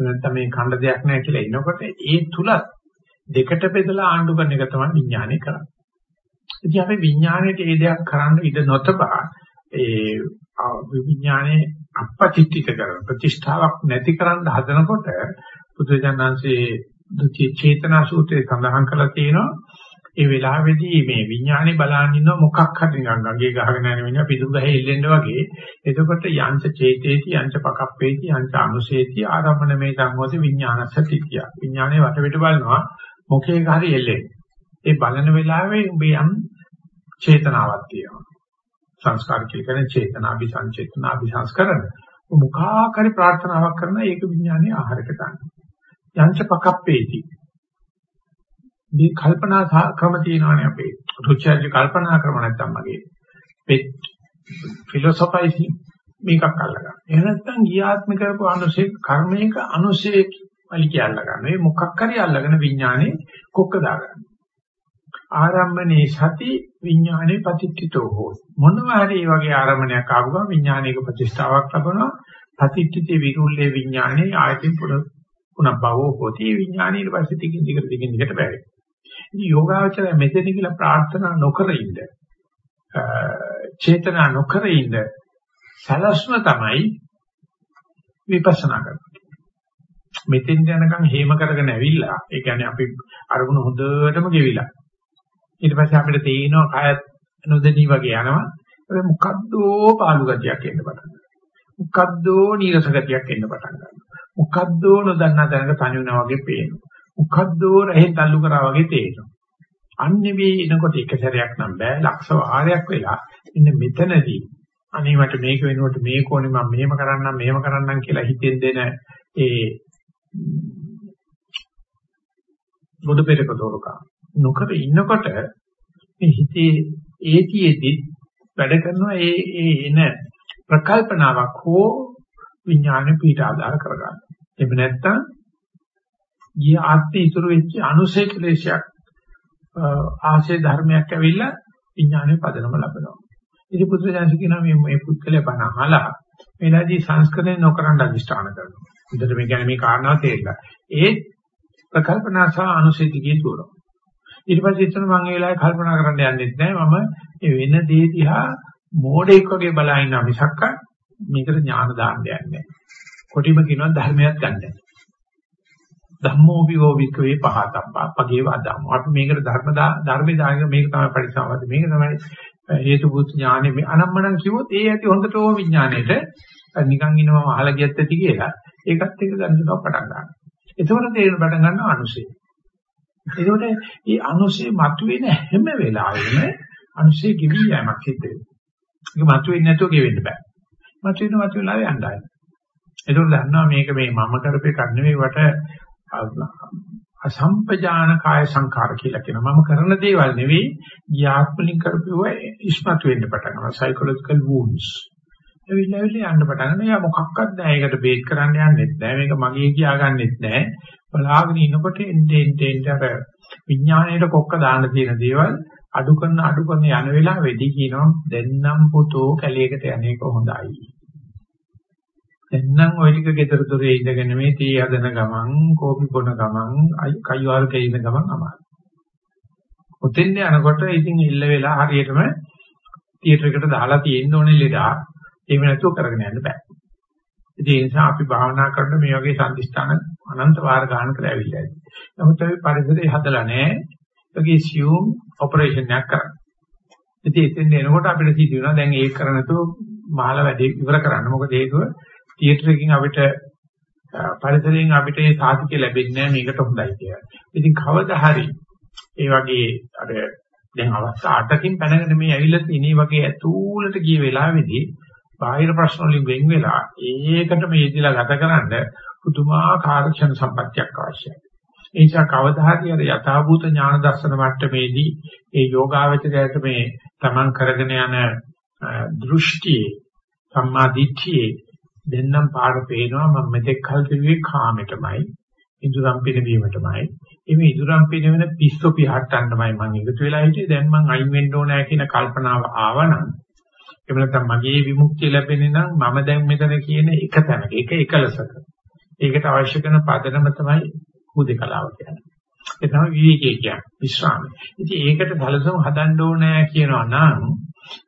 Speaker 1: නැත්තම් මේ ඛණ්ඩ දෙයක් නැහැ කියලා එනකොට ඒ තුලත් දෙකට බෙදලා ආණ්ඩු කරන එක තමයි විඥානය කරන්නේ. ඉතින් අපි විඥාණයට ඒ දෙයක් කරන්න ඉඩ නොතබා ඒ විඥානයේ අපපතිත්‍ිත කරන ප්‍රතිෂ්ඨාවක් නැති කරන්න හදනකොට බුදුජානන්සේ දුති චේතනා සූත්‍රයේ සඳහන් කරලා තියෙනවා ඒ වෙලාවේදී මේ විඥානේ බලන් ඉන්න මොකක් හරි නිකන් ගඟේ ගහගෙන යන මිනිහා පිටු ගහේ ඉල්ලෙන්න වගේ. එතකොට යංච චේතේති යංච පකප්පේති යංච අනුසේති ආරම්භන මේ ධම්මෝති විඥානස්ස තිතිය විඥානේ වටපිට බලනවා මොකේක හරි එල්ලෙන්නේ ඒ බලන වෙලාවේ උඹේ යම් චේතනාවක් තියෙනවා. සංස්කාර කියන චේතනා අபிසංචේතනා අபிසංස්කරණ මොකාකාරී ප්‍රාර්ථනාවක් කරන ඒක විඥානයේ ආහාරක ගන්න. යංච පකප්පේති. මේ කල්පනා ක්‍රම තියෙනවානේ අපේ. රුචර්ජ කල්පනා ක්‍රම නැත්තම් මගේ පෙත් ෆිලොසොෆයිසි මේකක් අල්ලගන්න. එහෙම නැත්නම් ගියාත්ම කරපු අනුසේ කර්මයක අනුසේ වලි කියලා ගන්න. මේ මොකක් හරි අල්ලගෙන විඥානේ කොක්ක දාගන්න. ආරම්මනේ සති විඥානේ පතිට්ඨිතෝ හෝ මොනවා හරි මේ වගේ ආරම්මණයක් ආව ගමන් විඥානයක ප්‍රතිස්ථාවක් ලැබෙනවා පතිට්ඨිතේ විරුල්ලේ විඥානේ ආයතින් පුන පුනබ්බවෝ හෝති විඥානේ ඊට පස්සේ ටිකින් ටිකට ටිකින් ටිකට බැරේ ඉතින් යෝගාවචරය මෙතන කියලා ප්‍රාර්ථනා නොකර ඉන්න චේතනා නොකර ඉන්න සලස්ම තමයි විපස්සනා කරන්නේ මෙතෙන් යනකම් හේම කරගෙන ඇවිල්ලා ඒ කියන්නේ අපි අරමුණ හොඳටම ගෙවිලා ඊට පස්සේ අපිට තේිනවා කයත් නොදෙනී වගේ යනවා. ඒක මොකද්දෝ පාළු ගතියක් එන්න පටන් ගන්නවා. මොකද්දෝ නීරස ගතියක් එන්න පටන් ගන්නවා. මොකද්දෝ නොදන්නා තැනක තනියුනා වගේ පේනවා. මොකද්දෝ රහෙන් තල්ලු කරා වගේ තේරෙනවා. අන්නේ මේ එනකොට එක සැරයක් නම් බෑ ලක්ෂ වාරයක් වෙලා ඉන්න මෙතනදී අනේ මට මේක වෙනුවට මේක ඕනේ මම මෙහෙම කරන්නම් මෙහෙම කරන්නම් කියලා හිතෙන් දෙන ඒ බුදු පෙරක දෝරකා නොකර ඉන්නකොට මේ හිතේ ඒතියෙදි වැඩ කරනවා ඒ ඒ එන ප්‍රකල්පනාවක් හෝ විඥාන පීඨ ආධාර කරගන්න. එහෙම නැත්නම් ඊ ආත්මය ඉතුරු වෙච්ච අනුසය ක්ලේශයක් ආශය ධර්මයක් ඇවිල්ලා විඥානයේ පදනම ලබනවා. ඉතින් පුත්‍රයන්ස කියනවා මේ මේ පුත්කලේ බණ අහලා මේලාදී සංස්කරණය නොකරන අදිෂ්ඨාන කරනවා. හොඳට මේ කියන්නේ මේ කාරණාව තේරෙලා. ඒ ප්‍රකල්පනා සහ අනුසෙතිගේ තුරනවා. ඊට පස්සේ ඉතන මම ඒ වෙලාවේ කල්පනා කරන්න යන්නෙත් නැහැ මම මේ වෙන දේ දිහා මෝඩෙක් වගේ බලා ඉන්නවා මිසක්ක මේකට ඥාන දාන්න යන්නේ නැහැ. කොටිම කියනවා ධර්මයක් ගන්න. ධම්මෝ විෝ වික්‍රේ පහතප්පා පගේ වදම්. අපි මේකට ධර්ම ධර්මේ දාගෙන මේක තමයි පරිසම්වාද. මේක තමයි හේතු බුත් ඥානෙ මේ අනම්මනම් කිව්වොත් ඒ ඇති හොඳටම විඥාණයට නිකන් ඉනවම අහලා ගියත් ඇති කියලා ඒකත් එක ගන්නව පටන් ගන්නවා. එතකොට තේරෙන පටන් ගන්නවා අනුසය. ඒකෝට මේ අනුසේ මතුවෙන හැම වෙලාවෙම අනුසේ කිවි යෑමක් සිද්ධ වෙනවා. ඒක මතුවෙන්නේ නැතුව ගෙවෙන්න බෑ. මතුවෙන මතුවෙලාවේ යන්නයි. ඒකෝට දන්නවා මේක මේ මම කරපේ කක් නෙවෙයි වට අසම්පජාන කාය සංඛාර කියලා කියනවා. මම කරන දේවල් නෙවෙයි යාත්මලින් කරපුව ඉස්මතු වෙන්න පටන් ගන්නවා. psychological wounds. එවිලා එවිලා යන්න පටන් ගන්නවා. යා මොකක්වත් නැහැ. ඒකට බේත් කරන්න යන්නෙත් නැහැ. මේක මගේ කියාගන්නෙත් නැහැ. බලාගෙන ඉනකොට එන්නේ එන්නේ අර විඥාණයට කොක්ක දාන්න තියෙන දේවල් අඩු කරන අඩු කරන යන වෙලාවෙදී කියනවා දෙන්නම් පුතෝ කැලේකට යන්නේක හොඳයි. දෙන්නම් ওই ටික ගෙදර දොරේ ඉඳගෙන මේ තී හදන ගමන්, කෝපි බොන ගමන්, කයිවාල් කැින ගමන් අමාරුයි. ඔතෙන් යනකොට ඉතින් ඉල්ල වෙලා හරියටම තියටර් එකට දාලා තියෙන්න ඕනේ ලෙඩා. එහෙම නැතුව කරගෙන යන්න බෑ. ඒ නිසා අපි භාවනා කරන මේ වගේ සම්දිස්ථාන අනන්ත වාර ගන්න කරලා ඇවිල්ලා ඉන්නේ. නමුත් අපි පරිසරය හදලා නැහැ. ඒකේ සියුම් ඔපරේෂන් එකක් කරන්නේ. ඉතින් එතෙන් එනකොට අපිට සිද්ධ වෙනවා දැන් ඒක කරනතු මහල වැඩේ ඉවර කරන්න. මොකද හේතුව තියටර් එකකින් අපිට පරිසරයෙන් අපිට ඒ සාධිකය ලැබෙන්නේ නැහැ මේකට හොඳයි කියලා. ඉතින් කවදා හරි ඒ වගේ අර දැන් අවස්ථා 8කින් පැනගෙන මේ ඇවිල්ලා තියෙන වගේ ඇතුළට ගිය වෙලාවේදී බාහිර ප්‍රශ්න වලින් වෙන් වෙලා ඒකට මේ ඉදිලා ගතකරනද පුදුමාකාර ක්ෂණ සම්පත්තියක් අවශ්‍යයි. ඒ නිසා කවදා හරි අර යථාභූත ඥාන දර්ශන මට්ටමේදී ඒ යෝගාවචරයට මේ තමන් කරගෙන යන දෘෂ්ටියේ සම්මා දිට්ඨියේ දෙන්නම් පාර පේනවා මම මෙතෙක් කල් කිව්වේ කාමෙටමයි ඉදුරම් පිනවීමටමයි. එimhe ඉදුරම් පිනවෙන පිස්සු පිහට්ටන්නමයි මම එකතු වෙලා හිටියේ. දැන් මම අයින් වෙන්න ඕනෑ කියන කල්පනාව ආවනම් එහෙම නැත්නම් මගේ විමුක්තිය ලැබෙන්නේ නම් මම දැන් මෙතන කියන එක තැනක එක එකලසක. ඒකට අවශ්‍ය කරන පදනම තමයි හුදේකලාව කියන්නේ. ඒ තමයි විවේකී කියන්නේ විශ්‍රාමය ඉතින් ඒකට සැලසුම් හදන්න ඕනෑ කියනවා නම්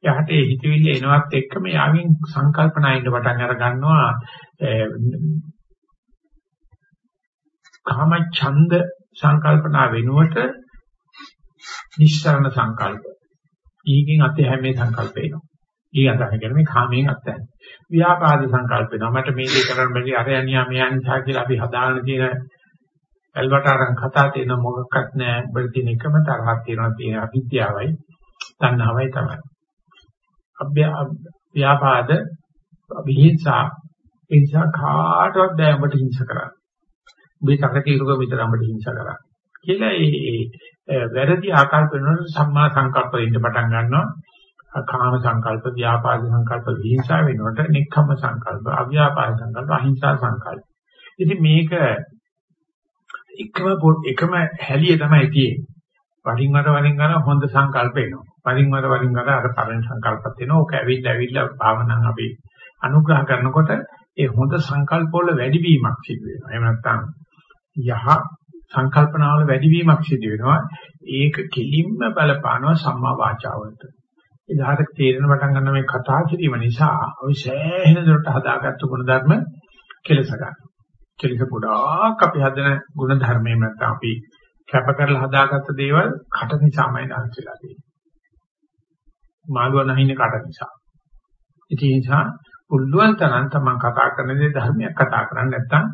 Speaker 1: එයාට ඒ හිතවිල්ල එනවත් එක්කම යාගෙන් සංකල්පනා ඉන්න පටන් අර ගන්නවා කාම ඡන්ද සංකල්පනා වෙනුවට නිස්සරණ සංකල්ප. ඊගෙන් අතේ හැමේ සංකල්ප එනවා. ඊ අදහන කියන්නේ කාමයෙන් අත්හැර. ව්‍යාපාද සංකල්ප වෙනවා. මට මේ දේ කරන්න බැරි අර යන්නියා මෙයන්සා කියලා අපි හදාගෙන තියෙන එල්වටාරන් කතා තියෙන මොකක්වත් නැහැ. ඔබට තියෙන එකම තරහක් තියෙනවා තියෙන අවිද්‍යාවයි තණ්හාවයි තමයි. ව්‍යාපාද විහිංසා ඒ නිසා කාටවත් බෑ ඔබට හිංසා කරන්න. මේ තකතිරුක විතර අපිට හිංසා කරන්න. කියලා ඒ වැරදි ආකල්ප වෙනකොට සම්මා සංකල්ප වෙන්න පටන් ගන්නවා. කාම සංකල්ප, ව්‍යාපාද සංකල්ප, විහිංසා වෙනකොට නික්කම සංකල්ප, අව්‍යාපාද සංකල්ප, අහිංසා සංකල්ප. ඉතින් මේක එකම එකම හැලිය තමයි තියෙන්නේ. වරින් වර වරින් වර හොඳ සංකල්ප එනවා. වරින් වර වරින් වර අර පරණ සංකල්පත් එනවා. ඕක ඇවිල්ලා ඇවිල්ලා භාවනාව අපි අනුග්‍රහ කරනකොට ඒ හොඳ සංකල්ප වල වැඩිවීමක් සිදු වෙනවා. එහෙම නැත්නම් යහ සංකල්පනාවල වැඩිවීමක් සිදු වෙනවා. ඒක කෙලින්ම බලපානවා සම්මා වාචාවලට. එදාට තේරෙන පටන් ගන්න මේ කතා කිරීම නිසා අපි සෑහෙන දුරට හදාගත්තු ගුණ ධර්ම කෙලස ගන්න. කෙලස ගොඩාක් අපි හදන ගුණ ධර්මයෙන් නැත්නම් අපි කැප කරලා හදාගත්ත දේවල් කට නිසාමයි නැතිලා තියෙන්නේ. මාළුවා නැහින කට නිසා. ඉතින් ඒ නිසා පුළුවන් තරම් තමන් කතා කරන දේ ධර්මයක් කතා කරන්නේ නැත්නම්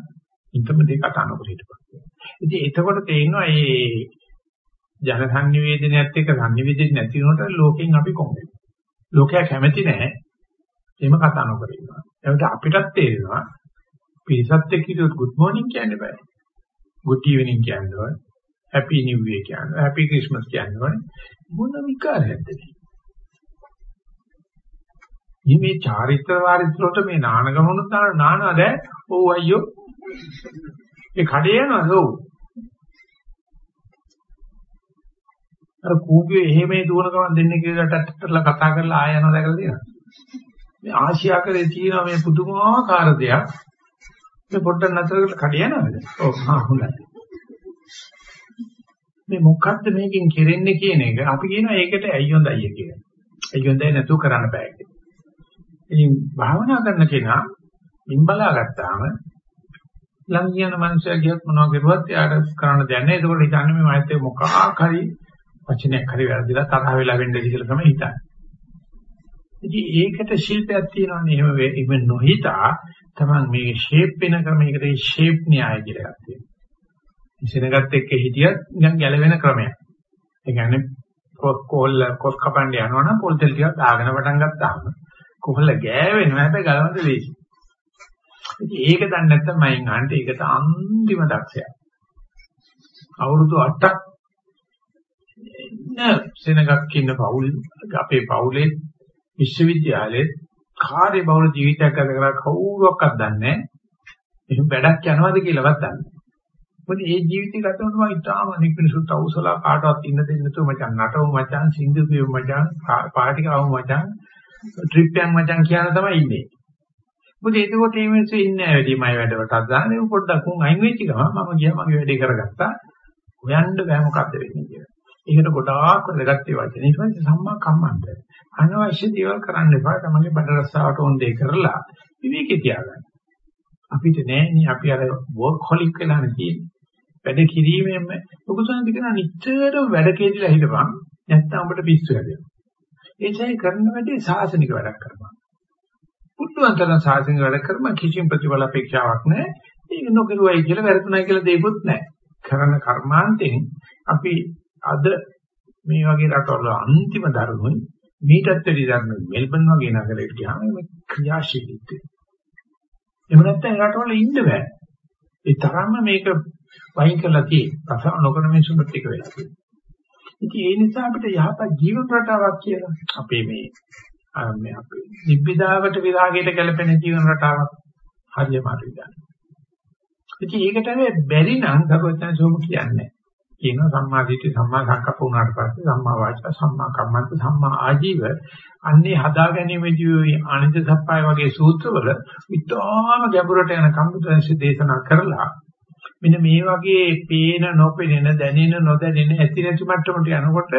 Speaker 1: ඉන්ටම දෙක කතා නොකර හිටපන්. ඉතින් එතකොට තේිනවා මේ ජන සංනිවේදනයත් එක්ක සංනිවේදනය නැති වෙනකොට ලෝකෙන් අපි කොහොමද? ලෝකයා කැමති නැහැ. එහෙම කතා නොකර ඉන්නවා. ඒකට අපිටත් තේරෙනවා පිරිසත් එක්ක ඉතින් good morning කියන්න බෑ. good evening කියන්න ඕනේ. happy new year කියන්න. happy christmas කියන්න ඕනේ. මොන විකාරයක්ද මේ? මේ චාරිත්‍ර වාරිත්‍රයට මේ නානගමනුත් නාන නානද ඔව් අයියෝ. ඒ කඩේ යනවාද? ඔව්. අර කූපියේ එහෙමේ දුවන ගමන් දෙන්නේ කියලා ටට්ටලා කතා කරලා ආය යනවා දැකලා තියෙනවා. මේ ආසියා කරේ තියෙන මේ පුදුමාකාර දෙයක්. මේ පොඩ්ඩක් නතර කරලා කඩේ යනවාද? ඔව් හා හොඳයි. මේ මොකද්ද මේකෙන් කෙරෙන්නේ කියන එක? අපි කියනවා ඒකට ඇයි හොඳයි කියලා. ඇයි හොඳයි නැතුව කරන්න බෑ කියලා. ඉතින් භාවනා කරන කෙනා ඉන් බලාගත්තාම ළඟ කියන මනුස්සයා කියත් මොනවා කරුවත් එයාට කරන්න දෙයක් නැහැ. ඒකෝට හිතන්නේ මේ මෛත්‍රිය මොකක් හරි වචනයක් හරි වැරදිලා තරහ වෙලා වෙන්නේ කියලා තමයි හිතන්නේ. ඉතින් ඒකට ශිල්පයක් තියෙනවානේ එහෙම එහෙම නොහිතා තමයි මේ ෂේප් වෙන ක්‍රමයකට ෂේප් න්‍යාය කියලා එකක් තියෙනවා. ඉසෙනගත් එක්ක හිටියත් නිකන් ගැලවෙන ක්‍රමයක්. ඒ කියන්නේ කොල් කොස් කපන්න යනවනම් පොල් තෙල් ටිකක් දාගෙන පටන් ගත්තාම කොහොල්ල ගෑවෙනවා හැබැයි ගලවන්න ලේසි. ඉතින් ඒක දන්නේ නැත්නම් මයින් අහන්න ඒකට අන්තිම දක්ෂයා. අවුරුදු 8ක් නෑ සෙනගක් ඉන්න පවුල් අපේ පවුලේ විශ්වවිද්‍යාලයේ කාර්ය බහුල ජීවිතයක් ගත කරලා කවුරුවක්වත් දන්නේ නෑ. එහෙම වැඩක් යනවද කියලාවත් දන්නේ නෑ. මොකද ඒ ජීවිතය ගත කරනවා ඉතාලම අනෙක් මිනිසුත් අවසලා කාටවත් ඉන්න දෙන්නේ නැතුව මචං නටව මචං සින්දු කියව මචං පාටි කව මචං ට්‍රිප් එකක් මචං කියන තමයි ඉන්නේ. මොකද ඒකෝට මේ මිනිස්සු ඉන්නේ නැහැ වැඩි මයි වැඩවලට දාන්නේ පොඩ්ඩක් උන් අයින් වෙච්ච ගමන් මම ගියා මගේ වැඩේ කරගත්තා. හොයන්න බෑ මොකද්ද වෙන්නේ කියලා. ඒකට ගොඩාක් වැදගත් ඒ වචනේ. ඊට පස්සේ සම්මා කම්මන්ත. අනවශ්‍ය දේවල් කරන්න එපා. තමන්ගේ බඩ රස්සාවට ඕන දේ කරලා විවේකී තියාගන්න. අපිට නෑනේ අපි අර වර්ක්හොලික් වෙලා නැතිනේ. වැඩ කිරීමෙන් ලොකු සංදි කරන නිතරම වැඩ කේදලා හිටපන්. නැත්තම් අපිට පිස්සු හැදෙනවා. ඒසයි කරන වැඩේ සාසනික වැඩක් කරනවා. පුදුමන් තරම් සාසනික වැඩ කරම කිසිම ප්‍රතිඵල අපේක්ෂාවක් නැහැ. ඒක නොකරුවයි කියලා වැරදුණයි කියලා දෙයක්වත් නැහැ. කරන කර්මාන්තයෙන් අපි අද මේ වගේ රටවල අන්තිම ධර්මයි මීටත් වැඩි ධර්ම මෙල්බන් වගේ නගරයකට ගියාම මේ ක්‍රියාශීලීත්වය. එහෙම නැත්නම් රටවල ඉන්න බෑ. ඒ තරම්ම මේක වයින් කරලා තියෙන්නේ. රස නොකරන මිනිසුන්ට ටික වෙලා තියෙනවා. ඉතින් ඒ නිසා අපිට යහපත් ජීවන රටාවක් කියලා අපේ මේ මේ අපේ නිබ්බිදාවට විරාගයට ගැලපෙන ජීවන රටාවක් හරියම හරි ගන්න. ඉතින් ඒකට බැරි නම් සර්වඥ සෝම කියන්නේ. කියනවා සම්මා දිට්ඨි සම්මා සංකප්ප වුණාට පස්සේ සම්මා වාචා සම්මා කම්මන්ත සම්මා ආජීව අන්නේ හදා ගැනීමේදී ආනන්ද සප්පාය වගේ සූත්‍රවල විතෝම ගැඹුරට යන කම්බුද්දන්සේ දේශනා කරලා මෙන්න මේ වගේ පේන නොපෙනෙන දැනෙන නොදැනෙන ඇති නැති මට්ටමට යනකොට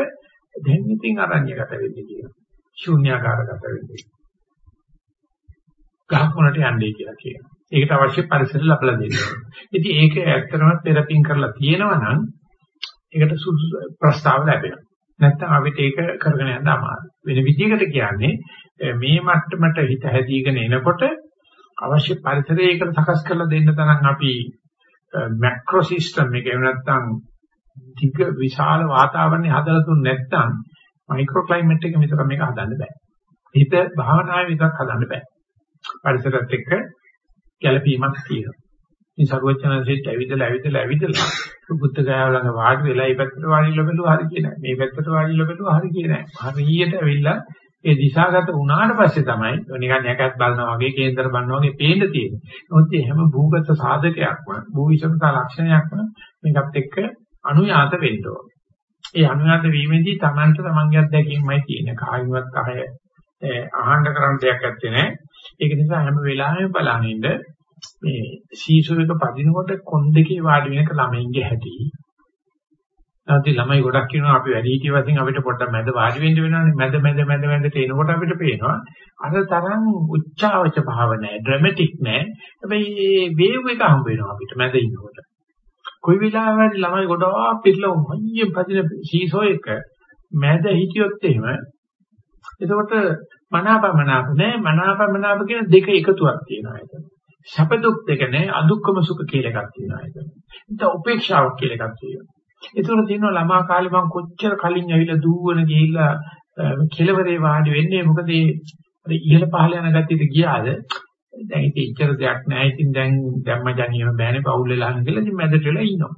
Speaker 1: දැන් ඉතින් අරණ්‍යගත වෙන්නේ කියනවා. ශූන්‍යාකාරගත වෙන්නේ. ගහකොනට යන්නේ කියලා කියනවා. ඒකට අවශ්‍ය පරිසර ලබලා දෙන්න. ඉතින් ඒක ඇත්තටම තෙරපින් කරලා තියෙනවා නම් ඒකට ප්‍රස්තාව ලැබෙනවා. නැත්නම් අපිට ඒක කරගෙන යන්න අමාරුයි. වෙන විදිහකට කියන්නේ මේ මට්ටමට හිත හැදීගෙන එනකොට අවශ්‍ය පරිසරයකට සකස් කරලා දෙන්න තරම් අපි මැක්‍රෝ සිස්ටම් එක එහෙම නැත්නම් ටික විශාල වාතාවරණය හදලා තුන් නැත්නම් මයික්‍රෝ ක්ලයිමේට් එක විතර මේක හදන්න බෑ. හිත භාවනාවේ විතරක් හදන්න බෑ. පරිසරත් එක්ක ගැළපීමක් තියෙනවා. මේ සර්වඥාන්සේට ඇවිදලා ඇවිදලා ඇවිදලා බුද්ධ ගයාව ළඟ වාඩි වෙලා මේ පැත්තට වාඩිලා බැලුවා හරි කියන්නේ. මේ පැත්තට වාඩිලා බැලුවා හරි කියන්නේ. හරියට ඇවිල්ලා ඒ දිශාගත වුණාට පස්සේ තමයි නිකන් යකත් බලනවා වගේ කේන්දර බලනවා වගේ පේන්න තියෙන්නේ. මොකද මේ හැම භූගත සාධකයක්ම භූවිෂමතා ලක්ෂණයක්ම මේකත් එක්ක අනුයාත වෙන්න ඕනේ. ඒ අනුයාත වීමේදී Tamanta තමන්ගේ අත්දැකීමයි තියෙන්නේ. කායිමත් අහය අහන්න කරන්න දෙයක් නැත්තේ නෑ. ඒක නිසා හැම වෙලාවෙම බලනින්න මේ සීසුවක පදිනකොට කොන් දෙකේ වාඩි වෙනක ළමයින්ගේ හැටි නැත්නම් ළමයි ගොඩක් කියනවා අපි වැඩි හිටිය වශයෙන් අපිට පොඩ්ඩක් මැද වාඩි වෙන්න වෙනවානේ. මැද මැද මැද මැදට එනකොට අපිට පේනවා අර තරම් උච්චාවච භාව නැහැ ඩ්‍රමැටික් නැහැ. හැබැයි මේ වේව් එක හම්බ වෙනවා අපිට මැද ඉන්නකොට. කොයි වෙලාවෙත් ළමයි ගොඩාක් පිටලා හයියෙන් පදින සීසෝ එක මැද හිටියොත් එහෙම එතකොට මනාපමනාප නැහැ. මනාපමනාප කියන දෙක එකතුවක් තියෙනවා එතන. සැප දුක් දෙක නැහැ. අදුක්කම සුඛ කියලා එකක් තියෙනවා එතන. ඉතින් උපේක්ෂාවක් කියලා එකක් තියෙනවා. ඒතර තියෙනවා ළමා කාලේ මම කොච්චර කලින් ඇවිල්ලා දූවන ගිහිල්ලා කෙලවරේ වාඩි වෙන්නේ. මොකද ඒ ඉහළ පහළ යන ගතියට ගියාද? දැන් ඉතින් ඉච්චර දෙයක් නැහැ ඉතින් දැන් ධම්මජනියම බෑනේ. පවුල් වෙලා යන කියලා ඉතින් මැදට වෙලා ඉන්නවා.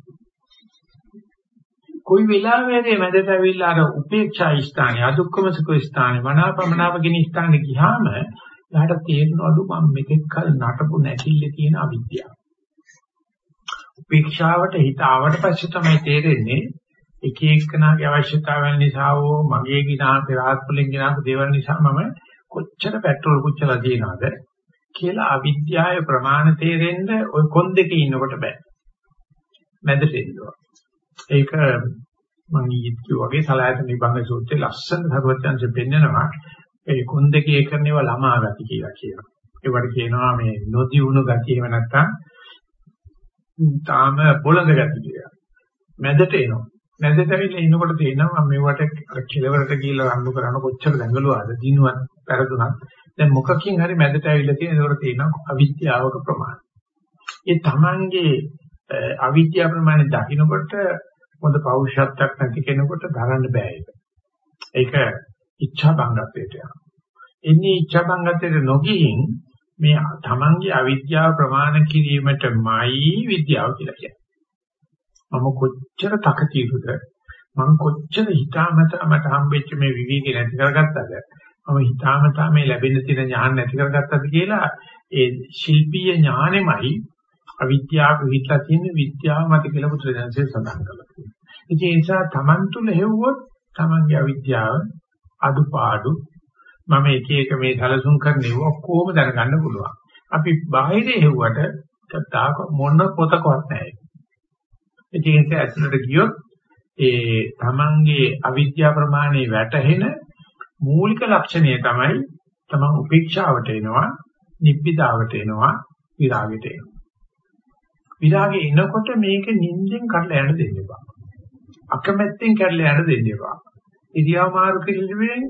Speaker 1: කොයි වෙලාවෙදී මැදට ඇවිල්ලා අර උපේක්ෂා ස්ථානේ අදුක්කම සුඛ ස්ථානේ මනාපමනාප කියන ස්ථානේ ගියාම එයාට තේරෙනවලු මම මෙතෙක් කල නටපු නැතිලේ තියෙන අවිද්‍යාව. උපේක්ෂාවට හිත ආවට පස්සේ තමයි තේරෙන්නේ එක එක්කනාගේ අවශ්‍යතාවයන් නිසා හෝ මගේ ගිනා පෙරහත් වලින් ගිනාපු දේවල් නිසා මම කොච්චර පෙට්‍රල් පුච්චලා තියනවද කියලා අවිද්‍යාවේ ප්‍රමාණ තේරෙන්න ওই කොන් දෙකේ ඉන්නකොට බෑ. මැදට එන්නවා. ඒක මම ඊයේ වගේ සලායතන නිබංග සූත්‍රයේ ලස්සන භගවත්යන්සේ පෙන්නනවා ඒ කොන් දෙකේ කරනේවා ළමා ගති කියලා කියනවා. ඒවට කියනවා මේ නොදියුණු ගතිය එහෙම නැත්නම් තාම බොළඳ ගති කියලා. මැදට එනවා. මැදට ඇවිල්ලා ඉන්නකොට තේනවා මම මේවට අර කෙලවරට ගිහිල්ලා රණ්ඩු කරන කොච්චර දඟලුවාද දිනුවත් පෙරදුනත් දැන් මොකකින් හරි මැදට ඇවිල්ලා තියෙන ඒකට තේනවා අවිද්‍යාවක ප්‍රමාණය. ඒ තමන්ගේ අවිද්‍යාව ප්‍රමාණය දකින්නකොට මොකද පෞරුෂත්වයක් නැති කෙනෙකුට දරන්න බෑ ඒක. ඒක ඉච්ඡා බංගත්වයට යනවා. එන්නේ ඉච්ඡා බංගත්වයට නොගියින් මේ තමන්ගේ අවිද්‍යාව ප්‍රමාණ කිරීමටමයි විද්‍යාව කියලා කියන්නේ. මම කොච්චර තකතිරුද මම කොච්චර හිතාමතා මට හම්බෙච්ච මේ විවිධ නැති කරගත්තද මම හිතාමතා මේ ලැබෙන්න තියෙන ඥාන නැති කරගත්තද කියලා ඒ ශිල්පීය ඥානෙමයි අවිද්‍යාව පිටලා තියෙන විද්‍යාව මත කියලා පුත්‍රයන්සේ සඳහන් කරලා තියෙනවා. ඒ නිසා තමන් තුළ හෙව්වොත් තමන්ගේ අවිද්‍යාව අඩුපාඩු මම එක එක මේ සැලසුම් කරන්නේ ඔක්කොම දැනගන්න පුළුවන්. අපි බාහිරේ හෙව්වට කතාක මොන පොතකවත් නැහැ. ඒ කියන්නේ ඇතුළට ගියොත් ඒ තමන්ගේ අවිද්‍යා ප්‍රමාණය වැටහෙන මූලික ලක්ෂණය තමයි තමන් උපේක්ෂාවට එනවා, නිබ්බිදාවට එනවා, විරාගයට එනවා. විරාගේ එනකොට මේක නිින්දෙන් කඩලා යන්න දෙන්න එපා. අකමැත්තෙන් කඩලා යන්න දෙන්න එපා. ඉරියව් මාරු කිරීමෙන්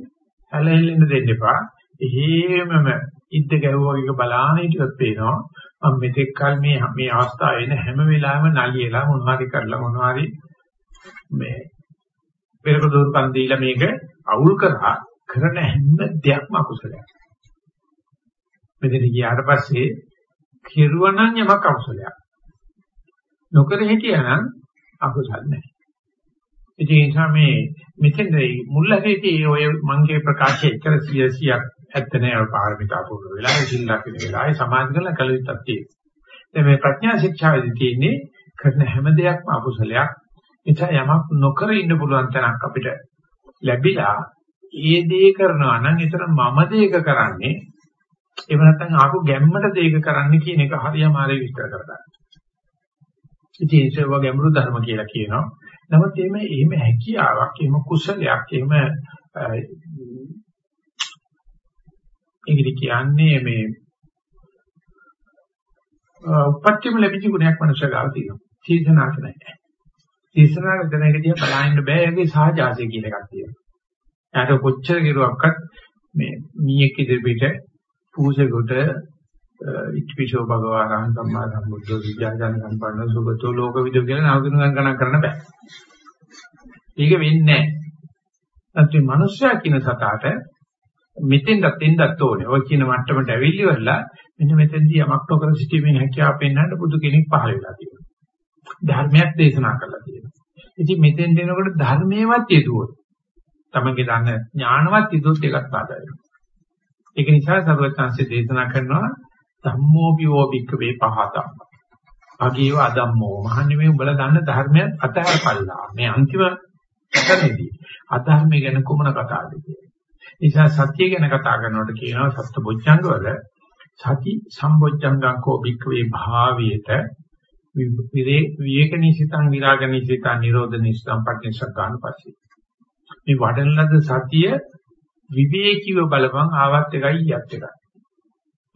Speaker 1: හැලෙල්ලෙන්න දෙන්න එපා. එහෙමම ඉද්ද ගැහුවා වගේ බලාන හිටියොත් පේනවා මම මෙතෙක් කල මේ මේ අවස්ථාව එන හැම වෙලාවෙම නලියලා මොනවාරි කරලා මොනවාරි මේ පෙරක දෝරුකම් දීලා මේක අවුල් කරා කරන හැම දෙයක්ම අකුසලයක්. මෙතන ගියාට පස්සේ කිරුවනම් යමක් අකුසලයක්. නොකර හිටියනම් අකුසල නැහැ. ඒ නිසා මේ මෙතෙන් මුල් හැටි ඔය මංගේ ප්‍රකාශය එච්චර 100ක් ඇත්ත නෑ පාරමිතා පුරුදු වෙලා සිල් ලකින වෙලාවේ සමාධි කරලා කළ යුත්තක් තියෙනවා. දැන් මේ ප්‍රඥා ශික්ෂාවේදී තියෙන්නේ කරන හැම දෙයක්ම අකුසලයක්. එතන යමක් නොකර ඉන්න පුළුවන් තැනක් අපිට ලැබිලා ඒ දේ කරනවා නම් එතන මම දේක කරන්නේ එහෙම නැත්නම් ආපු ගැම්මට දේක කරන්නේ කියන එක හරියම ආරේ විස්තර කරගන්න. ඉතින් ඒක ගැඹුරු ධර්ම කියලා කියනවා. නමුත් එහෙම එහෙම හැකියාවක්, එහෙම කුසලයක්, එහෙම ඒකද කියන්නේ මේ උපත්තිම ලැබිච්ච ගුණයක් මනුෂ්‍ය ගාව තියෙනවා. සීසනාක නැහැ. සීසනාක දැනගදී බලන්න බෑ ඒකේ සාජාසය කියන එකක් තියෙනවා. එයාට කොච්චර කිරුවක්වත් මේ මීයක් ඉදිරියට පූජෙකට ඉච්ඡිෂෝ භගවාරහං සම්මා සම්බුද්ධ විද්‍යාජන සම්පන්න සුගතෝ ලෝක විදු කියලා නවකිනුගන් ගණන් කරන්න බෑ. ඒක වෙන්නේ නැහැ. නැත්නම් මනුෂ්‍යයා කියන සතාට මෙතෙන්දත් එන්නත් ඕනේ. ඔය කියන මට්ටමට ඇවිල්ලි වෙලා මෙන්න මෙතෙන්දී යමක් නොකර සිටීමේ හැකියාව පෙන්වන්න බුදු කෙනෙක් පහළ වෙලා තියෙනවා. ධර්මයක් දේශනා කරලා තියෙනවා. ඉතින් මෙතෙන් දෙනකොට ධර්මයේවත් යෙදුවොත් තමන්ගේ දන්න ඥානවත් යෙදුවොත් ඒකත් බාධා වෙනවා. ඒක නිසා සර්වඥාන්සේ දේශනා කරනවා ධම්මෝපියෝ භික්ඛවේ පහතම්. අගීව අදම්මෝ මහන්නේ මේ උඹලා දන්න ධර්මයක් අතහැරපල්ලා. මේ අන්තිම කතරේදී අධර්මය ගැන කුමන කතාවද කියලා. නිසා සත්‍ය ගැන කතා කරනකොට කියනවා සත්බොච්චංග වල සති සම්බොච්චංගංකෝ භික්ඛවේ භාවයේත විවේක නිසිතං විරාග නිසිතං නිරෝධ නිසිතං පටිච්චසමුප්පාදන පස්සේ මේ වඩන ලද සතිය විවේකීව බලපං ආවත් එකයි යත් එකයි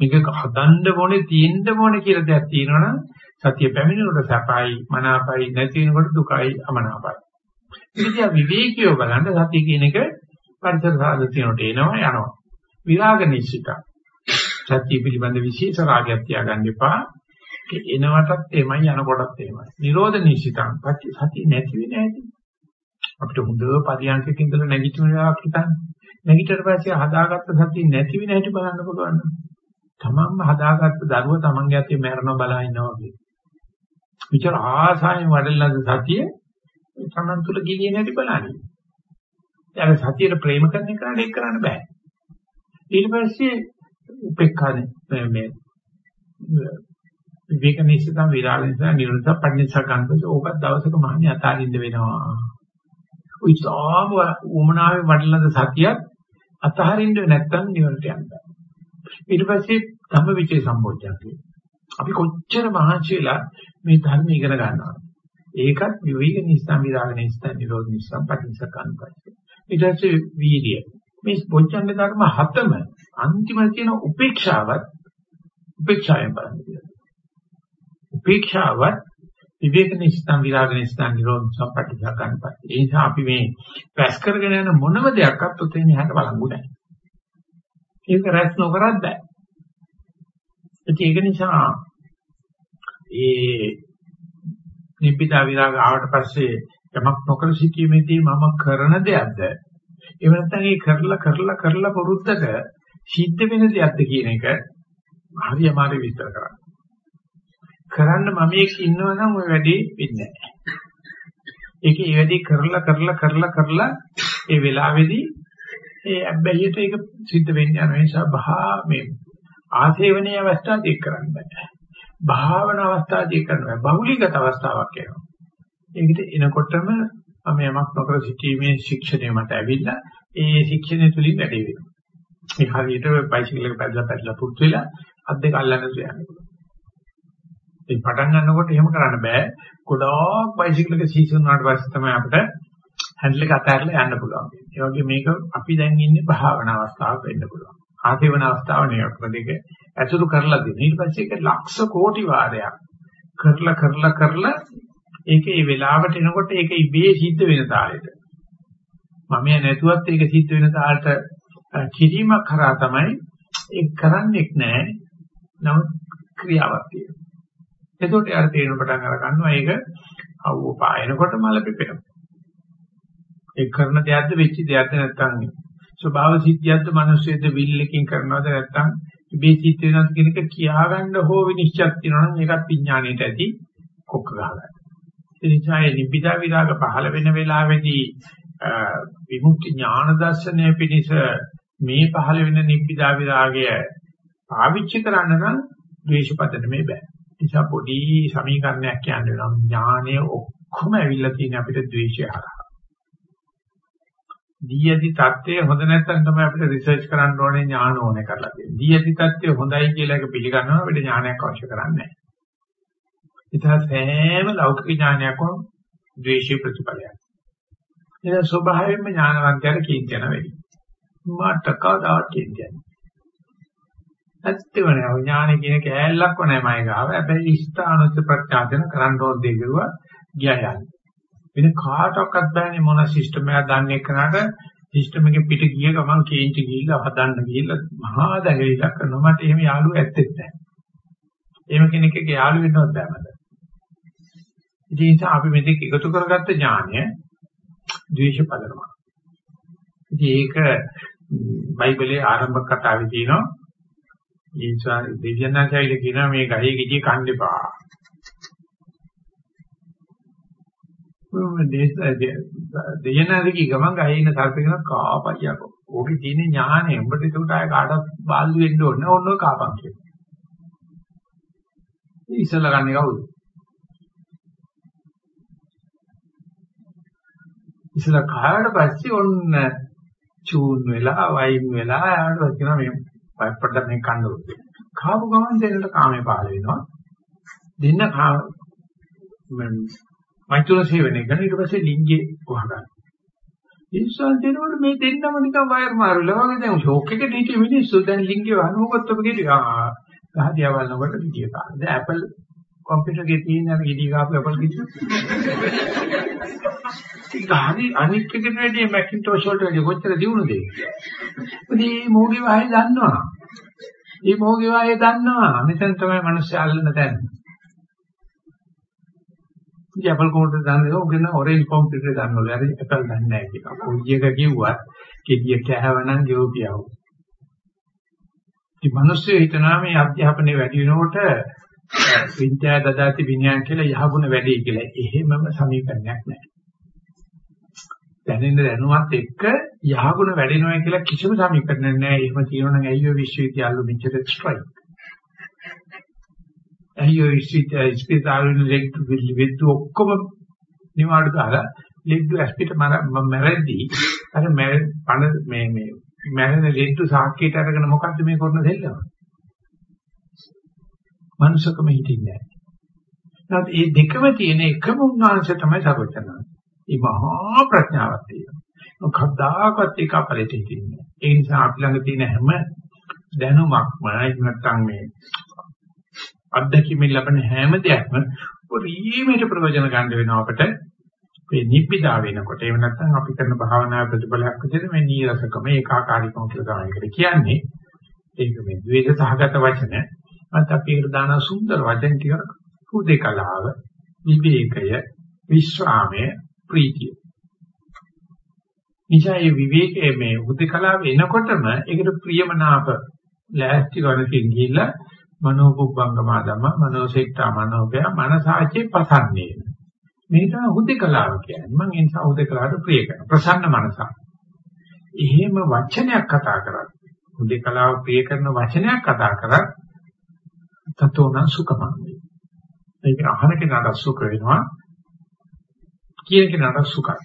Speaker 1: මේක හදන්න ඕනේ තියෙන්න ඕනේ කියලා දෙයක් තියෙනවනම් සතිය පැමිණෙනකොට සැපයි මනාපයි නැති වෙනකොට දුකයි අමනාපයි ඉතින් විවේකීව බලන්න සතිය කියන එක පරිසර සාධතියනට එනවා යනවා. විරාග නිශ්චිත. සත්‍ය පිළිබඳ විශේෂ රාගයක් තියාගන්න එපා. එනවටත් එමය යනකොටත් එමය. නිරෝධ නිශ්චිතං. සතිය නැති වෙන්නේ නැති. අපිට හොඳ පරියන්කක ඉඳලා නැගිටින වෙලාවක් හිතන්න. නැගිටට පස්සේ හදාගත්ත සතිය නැති වෙන හැටි බලන්න පුළුවන්. තමන්ම හදාගත්ත දරුව තමන්ගේ අතේ මැරෙනවා බලා ඉන්නවා වගේ. විචාර ආසාවෙන් වඩලන සතිය තමන් තුළ ගිලින හැටි බලන්නේ. එයාට සතියට ප්‍රේම කරන එක නේද කරන්න බෑ. ඊට පස්සේ උපේක්ඛානේ මේ විවේක නිසිතම් විරාල නිසා නිරෝධ පඤ්ඤස ගන්නකොට ඕකත් දවසක මහන්නේ අතාරින්න වෙනවා. උයිසාම උමනාවේ වඩලන සතියත් අතහරින්න නැත්තම් නිවනට යන්න බෑ. ඊට පස්සේ ධම්මවිචේ සම්බොජ්ජන්ති. අපි කොච්චර මහන්සි වෙලා මේ ධර්ම ඉගෙන ගන්නවා. ඒකත් විවේක නිස්සම් විරාග නිස්සම් නිරෝධ නිස්සම් පටිච්ච සම්පන්න. ඊට පස්සේ වීර්යය. මේ බොජ්ජංග ධර්ම හතම අන්තිම තියෙන උපේක්ෂාවත් උපේක්ෂාවෙන් බලන්නේ. උපේක්ෂාවත් විවේක නිස්සම් විරාග නිස්සම් නිරෝධ සම්පටිච්ච ගන්නපත්. ඒ නිසා අපි මේ පැස් කරගෙන යන මොනම දෙයක්වත් උතෙන් එහාට බලංගු නැහැ. ඒක රැස් නොකරත් බෑ. ඒක නිසා ඒ නිබ්බිදා විරාග ආවට පස්සේ යමක් නොකර සිටීමේදී මම කරන දෙයක්ද එහෙම නැත්නම් ඒ කරලා කරලා කරලා පුරුද්දට සිද්ධ වෙන දෙයක්ද කියන එක හරි අමාරු විස්තර කරන්න. කරන්න මම එක්ක ඉන්නවනම් ওই වැඩේ වෙන්නේ නැහැ. ඒක ඒ වැඩේ කරලා කරලා කරලා කරලා ඒ වෙලාවේදී ඒ අබ්බැහියට ඒක සිද්ධ වෙන්නේ යන නිසා බහා මේ ආසේවනීය අවස්ථාවදී කරන්න බෑ. භාවනා අවස්ථාවදී කරන්න බෑ. බහුලීගත අවස්ථාවක් එනවා. ඒකට එනකොටම මම යමක් නොකර සිටීමේ ශික්ෂණය මත ඇවිල්ලා ඒ ශික්ෂණය තුලින් වැඩි වෙනවා. මේ හරියට බයිසිකල් එක පැදලා පැදලා පුරුදු වෙලා අත් දෙක අල්ලන්න යන්නේ. ඒ පටන් ගන්නකොට එහෙම කරන්න බෑ. ගොඩාක් බයිසිකල් එක සීසන් වුණාට පස්සේ තමයි අපිට හැන්ඩල් එක අතහැරලා යන්න පුළුවන්. ඒ වගේ මේක අපි දැන් ඉන්නේ භාවනා අවස්ථාවක වෙන්න පුළුවන්. ආසේවන අවස්ථාව නෙවෙයි දෙක ඇසුරු කරලා දෙන. ඊට පස්සේ ඒක ලක්ෂ කෝටි වාරයක් කරලා කරලා කරලා ඒක ඒ වෙලාවට එනකොට ඒක ඉබේ සිද්ධ වෙන තාලෙට. මම නැතුවත් ඒක සිද්ධ වෙන තාලට කිරීමක් කරා තමයි ඒක කරන්නේක් නැහැ. නමුත් ක්‍රියාවක් තියෙනවා. එතකොට යාර තේරෙන පටන් අර ගන්නවා ඒක අවුව පායනකොට මල පිපෙනවා. ඒ කරන දෙයක්ද වෙච්ච දෙයක්ද නැත්නම් ස්වභාව සිද්ධියක්ද මිනිස්සෙද්ද විල්ලකින් කරනවද නැත්නම් ඉබේ සිද්ධ වෙනවද කියන එක කියාගන්න හෝ විනිශ්චයක් තියෙනවා නම් ඒකත් විඥාණයට ඇති කොක්ක ගහගන්න. ඒ නිසා මේ නිබ්බිදා විරාග පහළ වෙන වෙලාවේදී විමුක්ති ඥාන දර්ශනය පිණිස මේ පහළ වෙන නිබ්බිදා විරාගය පාවිච්චි කරන්න නම් ද්වේෂපදට මේ බෑ. නිසා පොඩි සමීකරණයක් කියන්න වෙනවා. ඥානය ඔක්කොම ඇවිල්ලා තියෙන අපිට ද්වේෂය හරහා. දීයදි தත්ත්වය හොඳ නැත්නම් තමයි අපිට රිසර්ච් කරන්න ඕනේ ඥාන ඕනේ කරලා තියෙන්නේ. දීයදි தත්ත්වය හොඳයි කියලා එක පිළිගන්නවා අපිට ඥානයක් අවශ්‍ය කරන්නේ නැහැ. ඉතින් සෑම ලෞකික ඥානයක්ම ද්වේෂී ප්‍රතිපලයක්. ඒක ස්වභාවයෙන්ම ඥානවන්තයර කීර්තන වෙයි. මට කවදාවත් කියන්නේ. ඇත්තම නෑ ඥාන කියන කෑල්ලක්ව නෑ මයි ගාව. හැබැයි ඉෂ්ඨානුත් ප්‍රත්‍යාදන කරන්න ඕන දේ කරුවා ගියා යන්නේ. වෙන කාටවත් බෑනේ මොන සිස්ටම් එකක් දන්නේ කරාට සිස්ටම් එකෙ පිට ගිය ගමන් කේන්ති ගිහිල්ලා හදන්න ගිහිල්ලා මහා දැඟලිලක් කරනවා මට එහෙම යාළුවෝ ඇත්තෙත් නැහැ. එහෙම කෙනෙක් එක්ක යාළු වෙන්නවත් බෑ මට. ඉතින් ඒ නිසා අපි මෙතෙක් එකතු කරගත්ත ඥානය ද්වේෂ පදනම. ඉතින් ඒක බයිබලයේ ආරම්භක කතාවේ තියෙනවා. ඒ නිසා දෙවියන්ාචාර්යල කියනවා මේ ගහේ ගෙඩිය කන්න එපා. දෙයනාදකී ගමන් ගහේ ඉන්න සර්පෙකන කාපයියකෝ. ඕකේ තියෙන ඥානෙ උඹට ඒකට ආය කාටවත් බාල්දු වෙන්න ඕනේ. ඕන්න ඔය කාපන් කියනවා. ඉස්සලා ගන්නේ කවුද? ඉස්සලා කායට පස්සේ ඔන්න චූන් වෙලා වයින් වෙලා යාට පස්සේ කියනවා මේ පයිප්පට මේ කන්න ඕනේ. කාපු ගමන් දෙන්නට කාමේ පහල වෙනවා. දෙන්න මෛත්‍ර සේවනය කරන ඊට පස්සේ ලිංගේ වහගන්න. ඉස්සල් දෙනකොට මේ දෙන්නම නිකන් වයර් මාරුලා වගේ දැන් ෂෝක් එකේ හිටිය මිනිස්සු දැන් ලිංගේ වහනකොට ඔබ කියනවා ආ ගහදියා බලනකොට විදිය කාලා. දැන් Apple කම්පියුටර් එකේ තියෙන අර ගෙඩි ගාපු Apple කිච්චු. ඒක හරි අනික් එකට වැඩිය Macintosh වලට වැඩිය කොච්චර දියුණුද ඒක. මේ මොහොගේ වහේ දන්නවා. මේ මොහොගේ වහේ දන්නවා. මෙතන තමයි මිනිස්සු අල්ලන තැන. ඉතින් Apple කෝඩ් එක දාන්නේ ඔගෙන orange computer එක දාන්නවලු. අර Apple දන්නේ නැහැ කියලා. කොයි එක කිව්වත් කෙඩිය කෑවනම් ගෙවපියව. ඉතින් මිනිස්සු හිතනවා මේ අධ්‍යාපනයේ වැඩි වෙනකොට විද්‍යා දදාති විඥාන කියලා යහගුණ වැඩි කියලා. එහෙමම සමීකරණයක් නැහැ. දැනෙන දැනුවත් එක්ක යහගුණ වැඩෙනවා කියලා කිසිම සමීකරණයක් නැහැ. එහෙම කියනවනම් ඇයි ඔය විශ්වවිද්‍යාල මෙච්චර ස්ට්‍රයික්? ඇයි ඔය ඉස්පිතාලෙන් ලෙග් විද්දු ඔක්කොම නිවාඩු දාලා ලෙග්දු ඇස්පිට මැරෙද්දී අර පණ මේ මේ මැරෙන ලෙග්දු සාක්කියට අරගෙන මොකද්ද මේ කරන දෙල්ලම? මනුෂකම හිටින්නේ නැහැ. ඒ දෙකම තියෙන එකම උන්වංශ තමයි සර්වචනන. ඒ මහා ප්‍රඥාවක් තියෙනවා. කවදාකවත් ඒක අපලෙට හිටින්නේ නැහැ. ඒ නිසා අපි ළඟ තියෙන හැම දැනුමක්ම නැත්නම් මේ අත්දැකීමෙන් ලැබෙන හැම දෙයක්ම පරිමේට ප්‍රයෝජන ගන්න වෙනවා අපිට. මේ නිබ්බිදා වෙනකොට එහෙම නැත්නම් අපි කරන භාවනා ප්‍රතිඵලයක් විදිහට මේ නීරසකම ඒකාකාරීකම කියලා තමයි කියන්නේ. ඒක මේ ද්වේෂ සහගත වචන. මත අපි ඒකට දාන සුන්දර වචන ටික හුදේකලාව විවේකය විශ්‍රාමය ප්‍රීතිය. නිසා මේ විවේකයේ මේ හුදේකලාව එනකොටම ඒකට ප්‍රියමනාප ලෑස්ති කරනකින් ගිහිල්ලා මනෝපුබ්බංගමා ධම්ම මනෝසෙට්ටා මනෝපය මනසාචේ පසන්නේ මේක හුදේකලාව කියන්නේ. මම ඒ නිසා හුදේකලාවට ප්‍රිය කරන ප්‍රසන්න මනසක්. එහෙම වචනයක් කතා කරත් හුදේකලාව ප්‍රිය කරන වචනයක් කතා කරත් තතෝන සුඛමයි ඒක අහන කෙනාට සුඛ වෙනවා කියන කෙනාට සුඛයි.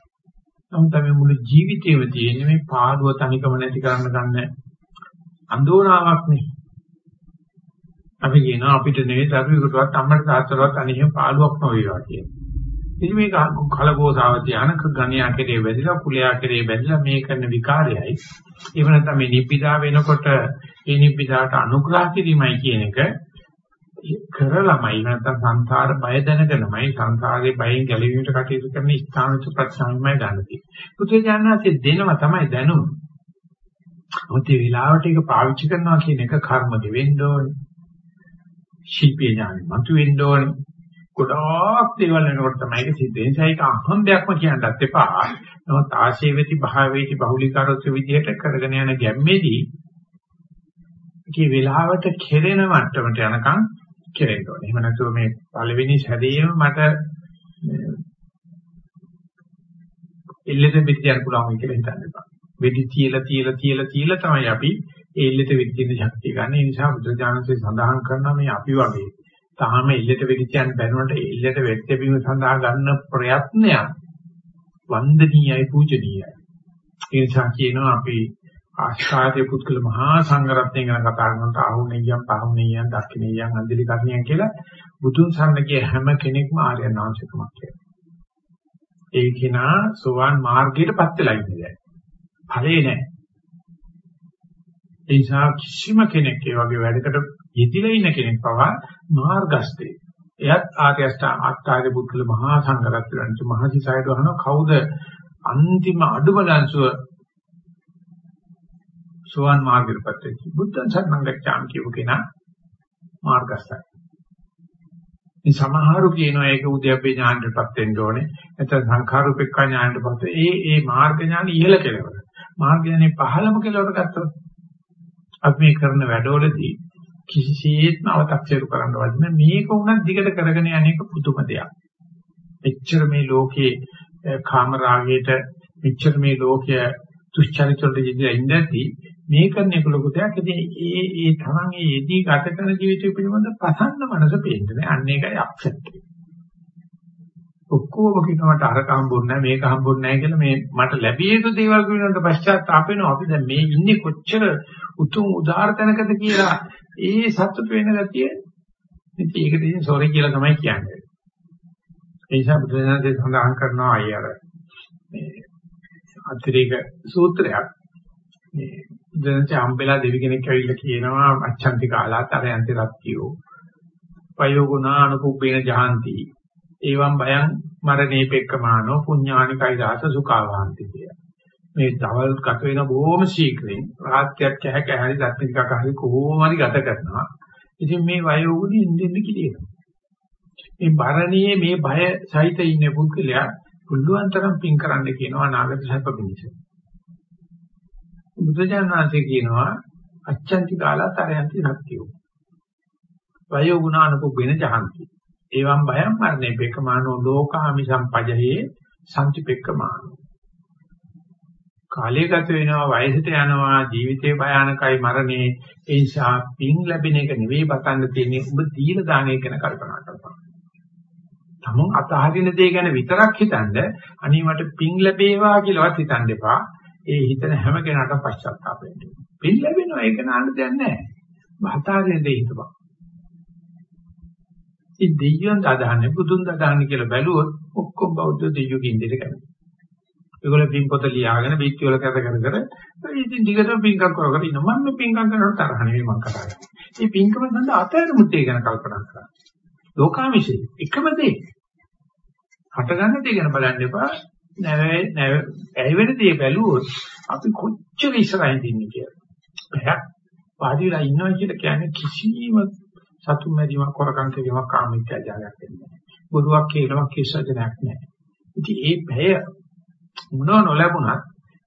Speaker 1: නමුත් මේ මුළු ජීවිතේම තියෙන්නේ මේ පාළුව තනිකම නැති කරන්න ගන්න අඳෝනාවක් නේ. අපි කියනවා අපිට නෙවෙයි දරුවෙකුටවත් අම්මට තාත්තටවත් අනිහිම පාළුවක් නොවේවා කියලා. ඉතින් මේක කලගෝසාව ධානක ගණ්‍යා කෙරේ වැදිලා කුලයා කෙරේ වැදිලා මේ කරන විකාරයයි. එහෙම නැත්නම් මේ නිබ්බිදා වෙනකොට මේ නිබ්බිදාට අනුග්‍රහ කිරීමයි කියන එක කරලමයි නැත්නම් සංසාර බය දැනගෙනමයි සංසාරේ බයෙන් ගැලවීමට කටයුතු කරන ස්ථානික ප්‍රතිසංයමයි ගන්න තියෙන්නේ. පුතේ ඥානසේ දෙනවා තමයි දැනුම. මොකද ඒ වෙලාවට ඒක පාවිච්චි කරනවා කියන එක කර්ම දෙවෙන්න ඕනේ. ශිල්පී ඥානෙ මතු වෙන්න ඕනේ. ගොඩාක් දේවල් වෙනකොට තමයි ඒක සිද්ධ වෙන්නේ. ඒක අහම්බයක්ම කියන්නත් එපා. නමුත් ආශේවති භාවේති බහුලීකරොත් විදිහට කරගෙන යන ගැම්මේදී ඒකේ වෙලාවට කෙරෙන මට්ටමට යනකම් කෙරෙන්න ඕනේ. එහෙම නැතුව මේ පළවෙනි සැරේම මට එල්ලෙද පිටියන් පුළුවන් කියලා හිතන්න එපා. වෙඩි තියලා තියලා තියලා තියලා තමයි අපි ඒ එල්ලෙට වෙඩි තියෙන ශක්තිය ගන්න. ඒ නිසා බුදුජානකසේ සඳහන් කරනවා මේ අපි වගේ තාම එල්ලෙට වෙඩි තියන්න බැනුනට එල්ලෙට වෙඩි තැබීම සඳහා ගන්න ප්‍රයත්නය වන්දනීයයි පූජනීයයි. ඒ නිසා කියනවා අපි ආස්කාරයේ පුත්කල මහා සංඝරත්නය ගැන කතා කරනකොට ආහුණියම් පහුණියම් දක්ෂිනියම් අන්දිලි කර්ණියම් කියලා බුදුන් සරණගේ හැම කෙනෙක්ම ආර්යයන් වහන්සේකමක් කියලා. ඒ කෙනා සෝවාන් මාර්ගයටපත් වෙලා ඉන්නේ. ඵලේ නැහැ. ඒ නිසා කිසිම කෙනෙක් ඒ වගේ වැඩකට යෙදිලා ඉන්න කෙනෙක් පවා මාර්ගස්තේ. එයත් ආර්ය අෂ්ටාංග ආර්ය පුත්කල මහා සංඝරත්නයන්ට මහසිසයද වහන කවුද අන්තිම අඩුම ලංසුව සෝවාන් මාර්ගයටපත් වෙච්ච බුද්ධං සරණං ගච්ඡාමි කියපු කෙනා මාර්ගස්ථයි. මේ සමහරු කියනවා ඒක උද්‍යප්පේ ඥානයටපත් වෙන්න ඕනේ. නැත්නම් සංඛාරූපේක්ඛා ඥානයටපත් ඒ ඒ මාර්ග ඥාන ඉහළ කෙලවර. මාර්ග ඥානේ පහළම කෙලවර ගත්තොත් අපි මේ කරන වැඩවලදී කිසිසේත්ම අව탁සිරු කරන්න වදින මේක උනත් දිගට කරගෙන යන්නේක පුදුම දෙයක්. එච්චර මේ ලෝකේ කාම රාගයට මෙච්චර මේ ලෝකයේ දුෂ්චරිත වලට ඉඳලා ඉඳද්දී මේ කරන එක ලොකු දෙයක්. ඉතින් ඒ ඒ තරම් ඒ යෙදී ගත කරන ජීවිතය පිළිබඳ ප්‍රසන්න මනස පේන්නේ. අන්න ඒකයි අප්සෙට් එක. ඔක්කොම කිනවට අරක හම්බුන්නේ නැහැ මේක හම්බුන්නේ නැහැ කියලා මේ මට ලැබිය යුතු දේවල් පිළිබඳ පශ්චාත්තාප වෙනවා. අපි දැන් මේ ඉන්නේ කොච්චර උතුම් උදාාර තැනකද කියලා ඒ සතුට වෙන ගතිය. ඉතින් ඒකට ඉතින් සෝරි කියලා තමයි කියන්නේ. ඒ නිසා බුදුසසුනේ සඳහන් කරනවා අය අර මේ අතිරේක සූත්‍රයක් මේ දැනට හම්බෙලා දෙවි කෙනෙක් ඇවිල්ලා කියනවා අච්ඡන්ති කාලාත් අරයන්ති රත්තියෝ පයෝගුණා අනුකුබ්බේන ජහන්ති එවං බයං මරණේ පෙක්කමානෝ පුඤ්ඤානි කයිදාස සුඛාවාන්ති කිය. මේ දවල් ගත වෙන බොහොම ශීඝ්‍රයෙන් රාත්‍රියක් කැහ කැහරි දත් ටිකක් හරි කොහොම හරි ගත කරනවා. ඉතින් මේ වයෝගුණි ඉඳින්න කිලිනවා. මේ බරණියේ මේ බය සහිත ඉන්න පුද්ගලයා පුළුවන් තරම් පින් කරන්න කියනවා අනාගත සැප පිණිස. බුදුජානනාංශය කියනවා අච්ඡන්ති කාලා තරයන්ති සත්‍යෝ. වයෝ ගුණානුපුබ්බේන ජහන්ති. එවං භයං මරණේ පෙකමානෝ ලෝකාමි සම්පජහේ සම්තිපෙක්කමානෝ. කාලය ගත වෙනවා වයසට යනවා ජීවිතේ භයානකයි මරණේ ඒ නිසා පින් ලැබෙන එක නෙවෙයි බතන්න තියෙන්නේ ඔබ දීලා දාන එක ගැන කල්පනා කරපන්. තමන් අතහරින දේ ගැන විතරක් හිතනද අනේ මට පිං ලැබේවා කියලාවත් හිතන්න එපා. ඒ හිතන හැම කෙනාටම පශ්චාත්තාප වෙන්න. පිං ලැබෙනවා ඒක නාන්න දෙයක් නැහැ. මහතාරින දේ හිතපන්. ඉතින් දෙයියන් අදහන්නේ බුදුන් අදහන්නේ කියලා බැලුවොත් ඔක්කොම බෞද්ධ දෙයියෝ කින්දෙට කැමති. ඒගොල්ලෝ පිං පොත ලියාගෙන බීච්චි වල කර කර කර ඉතින් දිගටම පිංකම් කර කර ඉන්න මම මේ පිංකම් කරනකොට තරහ නෙවෙයි මම කතා කරන්නේ. මේ පිංකම සඳහා අතහැරමුත් ඒ ගැන කල්පනා කරා. ලෝකාමිෂේ එකම දේ. හටගන්න දේ ගැන බලන්න එපා. නැව නැව ඇයි වෙන දේ බැලුවොත් අපි කොච්චර ඉස්සරහින් ඉන්නේ කියලා. බයක් වාඩි වෙලා ඉන්නවා කියලා කියන්නේ කිසිම සතුම් මැදීමක් කරකම් කිරීමක් කාමීත්‍යජාලයක් වෙන්නේ නැහැ. බොරුවක් කියලාවක් කිසිසදනක් නැහැ. ඉතින් ඒ භය මොනෝ නොලැබුණත්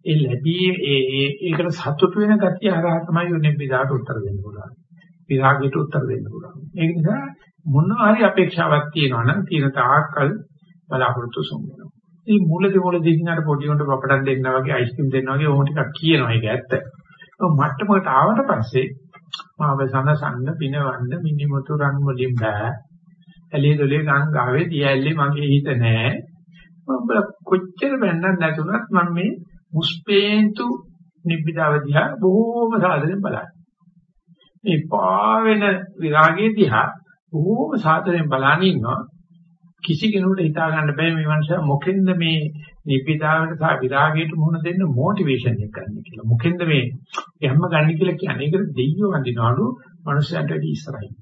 Speaker 1: ඒ ලැබී ඒ ඒ ඒකට සතුට වෙන ගතිය හරහා තමයි යන්නේ පිටාට උත්තර දෙන්න පුළුවන්. විරාගයට උත්තර දෙන්න පුළුවන්. ඒක නිසා මොනවා හරි අපේක්ෂාවක් තියෙනවා නම් තියෙන තාක්කල් බලාපොරොත්තු සුන් වෙනවා. ඉතින් මුලදී මුලදී ඉන්නට පොඩි උන්ට පපඩම් දෙන්නා වගේ අයිස්ක්‍රීම් දෙන්නා වගේ ඕම ටිකක් කියනවා ඒක ඇත්ත. ඔව් මට්ටමකට ආවට පස්සේ මාව සනසන්න පිනවන්න මිනිමුතු රන් වලින් බෑ. ඇලේ දොලේ ගං ගාවේ දියැල්ලේ මගේ හිත නෑ. මම කොච්චර බැන්නත් නැතුණත් මම මේ මුස්පේන්තු නිබ්බිදාව දිහා බොහෝම සාදරයෙන් බලන්නේ. මේ පාවෙන විරාගයේ දිහා බොහෝම සාදරයෙන් බලන ඉන්නවා. කිසි කෙනෙකුට හිතා ගන්න බෑ මේ මනුස්සයා මොකෙන්ද මේ නිබ්බිදාවට සහ විරාගයට මුහුණ දෙන්න මොටිවේෂන් එක ගන්න කියලා. මොකෙන්ද මේ යම්ම ගන්න කියලා කියන්නේ. ඒකට දෙයියෝ වඳිනවලු මනුස්සයන්ට වැඩි ඉස්සරහින්.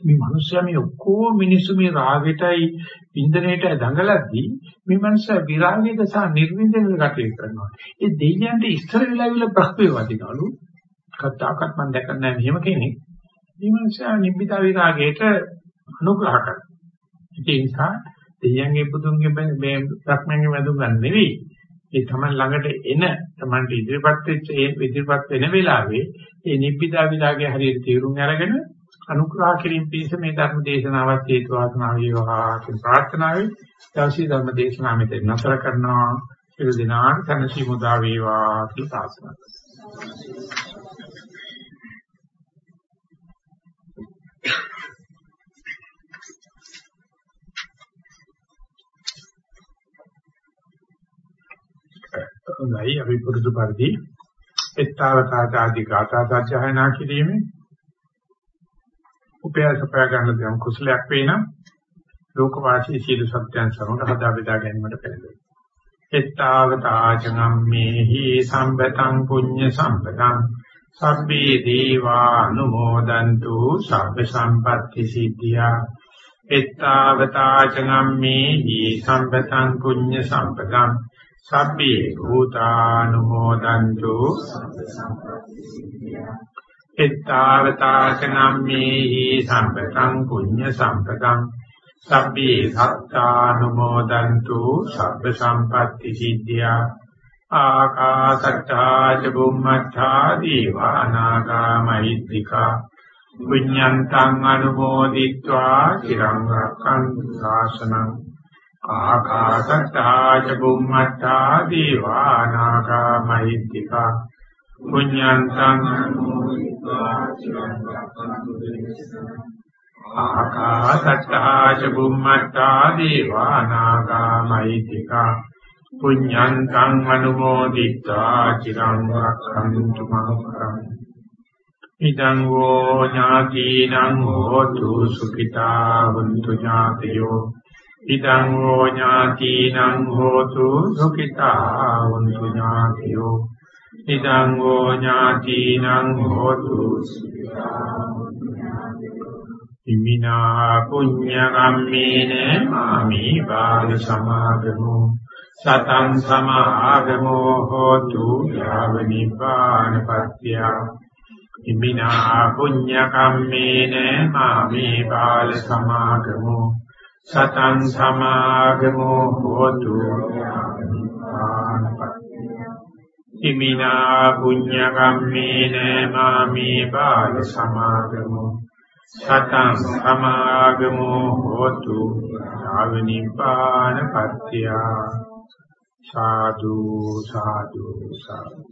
Speaker 1: මේ මිනිස්සයා මේ ඔක්කොම මිනිස්සු මේ රාගෙටයි ඉන්ද්‍රණයට දඟලද්දී මේ මිනිස්සයා විරාගයට සහ නිර්වින්දනයට කටයුතු කරනවා. ඒ දෙයයන්ට ඉස්සර වෙලා විල ප්‍රස්පේ වදිනවලු. කතාකත් මම දැකන්නේ නැහැ මෙහෙම කෙනෙක්. මේ මිනිස්සයා නිබ්බිදා විරාගයට අනුග්‍රහ කරනවා. ඒ නිසා දෙයයන්ගේ පුදුන්ගේ මේ ප්‍රඥාගේ වැදුම් ගන්න නෙවෙයි. ඒ තමන් ළඟට එන තමන්ට ඉදිරිපත් වෙච්ච ඒ ඉදිරිපත් වෙන වෙලාවේ ඒ නිබ්බිදා විරාගය හරියට තීරුම් අරගෙන අනුග්‍රහ කිරීම පිණිස මේ ධර්ම දේශනාවත් හේතු වාසනා වේවා කියන ප්‍රාර්ථනාවයි දවසේ ධර්ම දේශනාව මෙතන නතර කරනවා සියලු දෙනාට සනසි මුදා වේවා කියලා ප්‍රාර්ථනා හොඳයි අපි පුරුදු පරිදි එත්තාවතාදී ගාථා සජ්ජායනා කිරීමේ උපයාසපය ගන්න දම් කුසලයක් වේනම් ලෝකවාසී සීල සත්‍යයන් සමග හදා බෙදා ගැනීමට පෙළඹෙනවා. එත්තාවතාචනම්මේහි සම්පතං පුඤ්ඤ සම්පතං සබ්බේ දීවා අනුමෝදන්තු සබ්බ සම්පත්‍ති සිද්ධියා එත්තාවතාචනම්මේහි සම්පතං පුඤ්ඤ සම්පතං සබ්බේ භූතානුමෝදන්තු එත්තාවතාකනම්මේහි සම්පතං පුඤ්ඤ සම්පතං සබ්බේ සත්තානුමෝදන්තු සබ්බ සම්පatti සිද්ධා ආකාසට්ටා ච බුම්මත්තා දීවානාගා මහිත්‍තිකා පුඤ්ඤන්තං අනුමෝදිत्वा চিරං රක්ඛන්තු ශාසනං ආකාසට්ටා ච බුම්මට්ටා දීවානාගා මහිත්‍තිකා පුඤ්ඤන්තං ආකාසත්තා ච බුම්මත්තා දේවානාගා මෛත්‍තිකා පුඤ්ඤන්තං අනුමෝදිත්වා චිරං රක්ඛන්තු මං කරං ඉදං වූ ඥාතිනං හෝතු සුඛිතා වന്തു ඥාතයෝ ඉදං වූ ඥාතිනං හෝතු සුඛිතා වന്തു ඥාතයෝ. ඉදං ෝ ඥාතිනං හෝතු ඉමිනා පුඤ්ඤ කම්මේන මාමි බාල සමාගමෝ. සතං සමාගමෝ හෝතු යාව නිපාන පත්‍ය ඉමිනා පුඤ්ඤ කම්මේන මාමි බාල සමාගමෝ. සතං සමාගමෝ හෝතු යාව නිපාන පත්‍ය ඉමිනා පුඤ්ඤ කම්මේන මාමේ බාල සමාගමෝ. සතං සමාගමෝ හෝතු ආවනිපාන පත්‍ත්‍ය සාදු සාදු සාදු.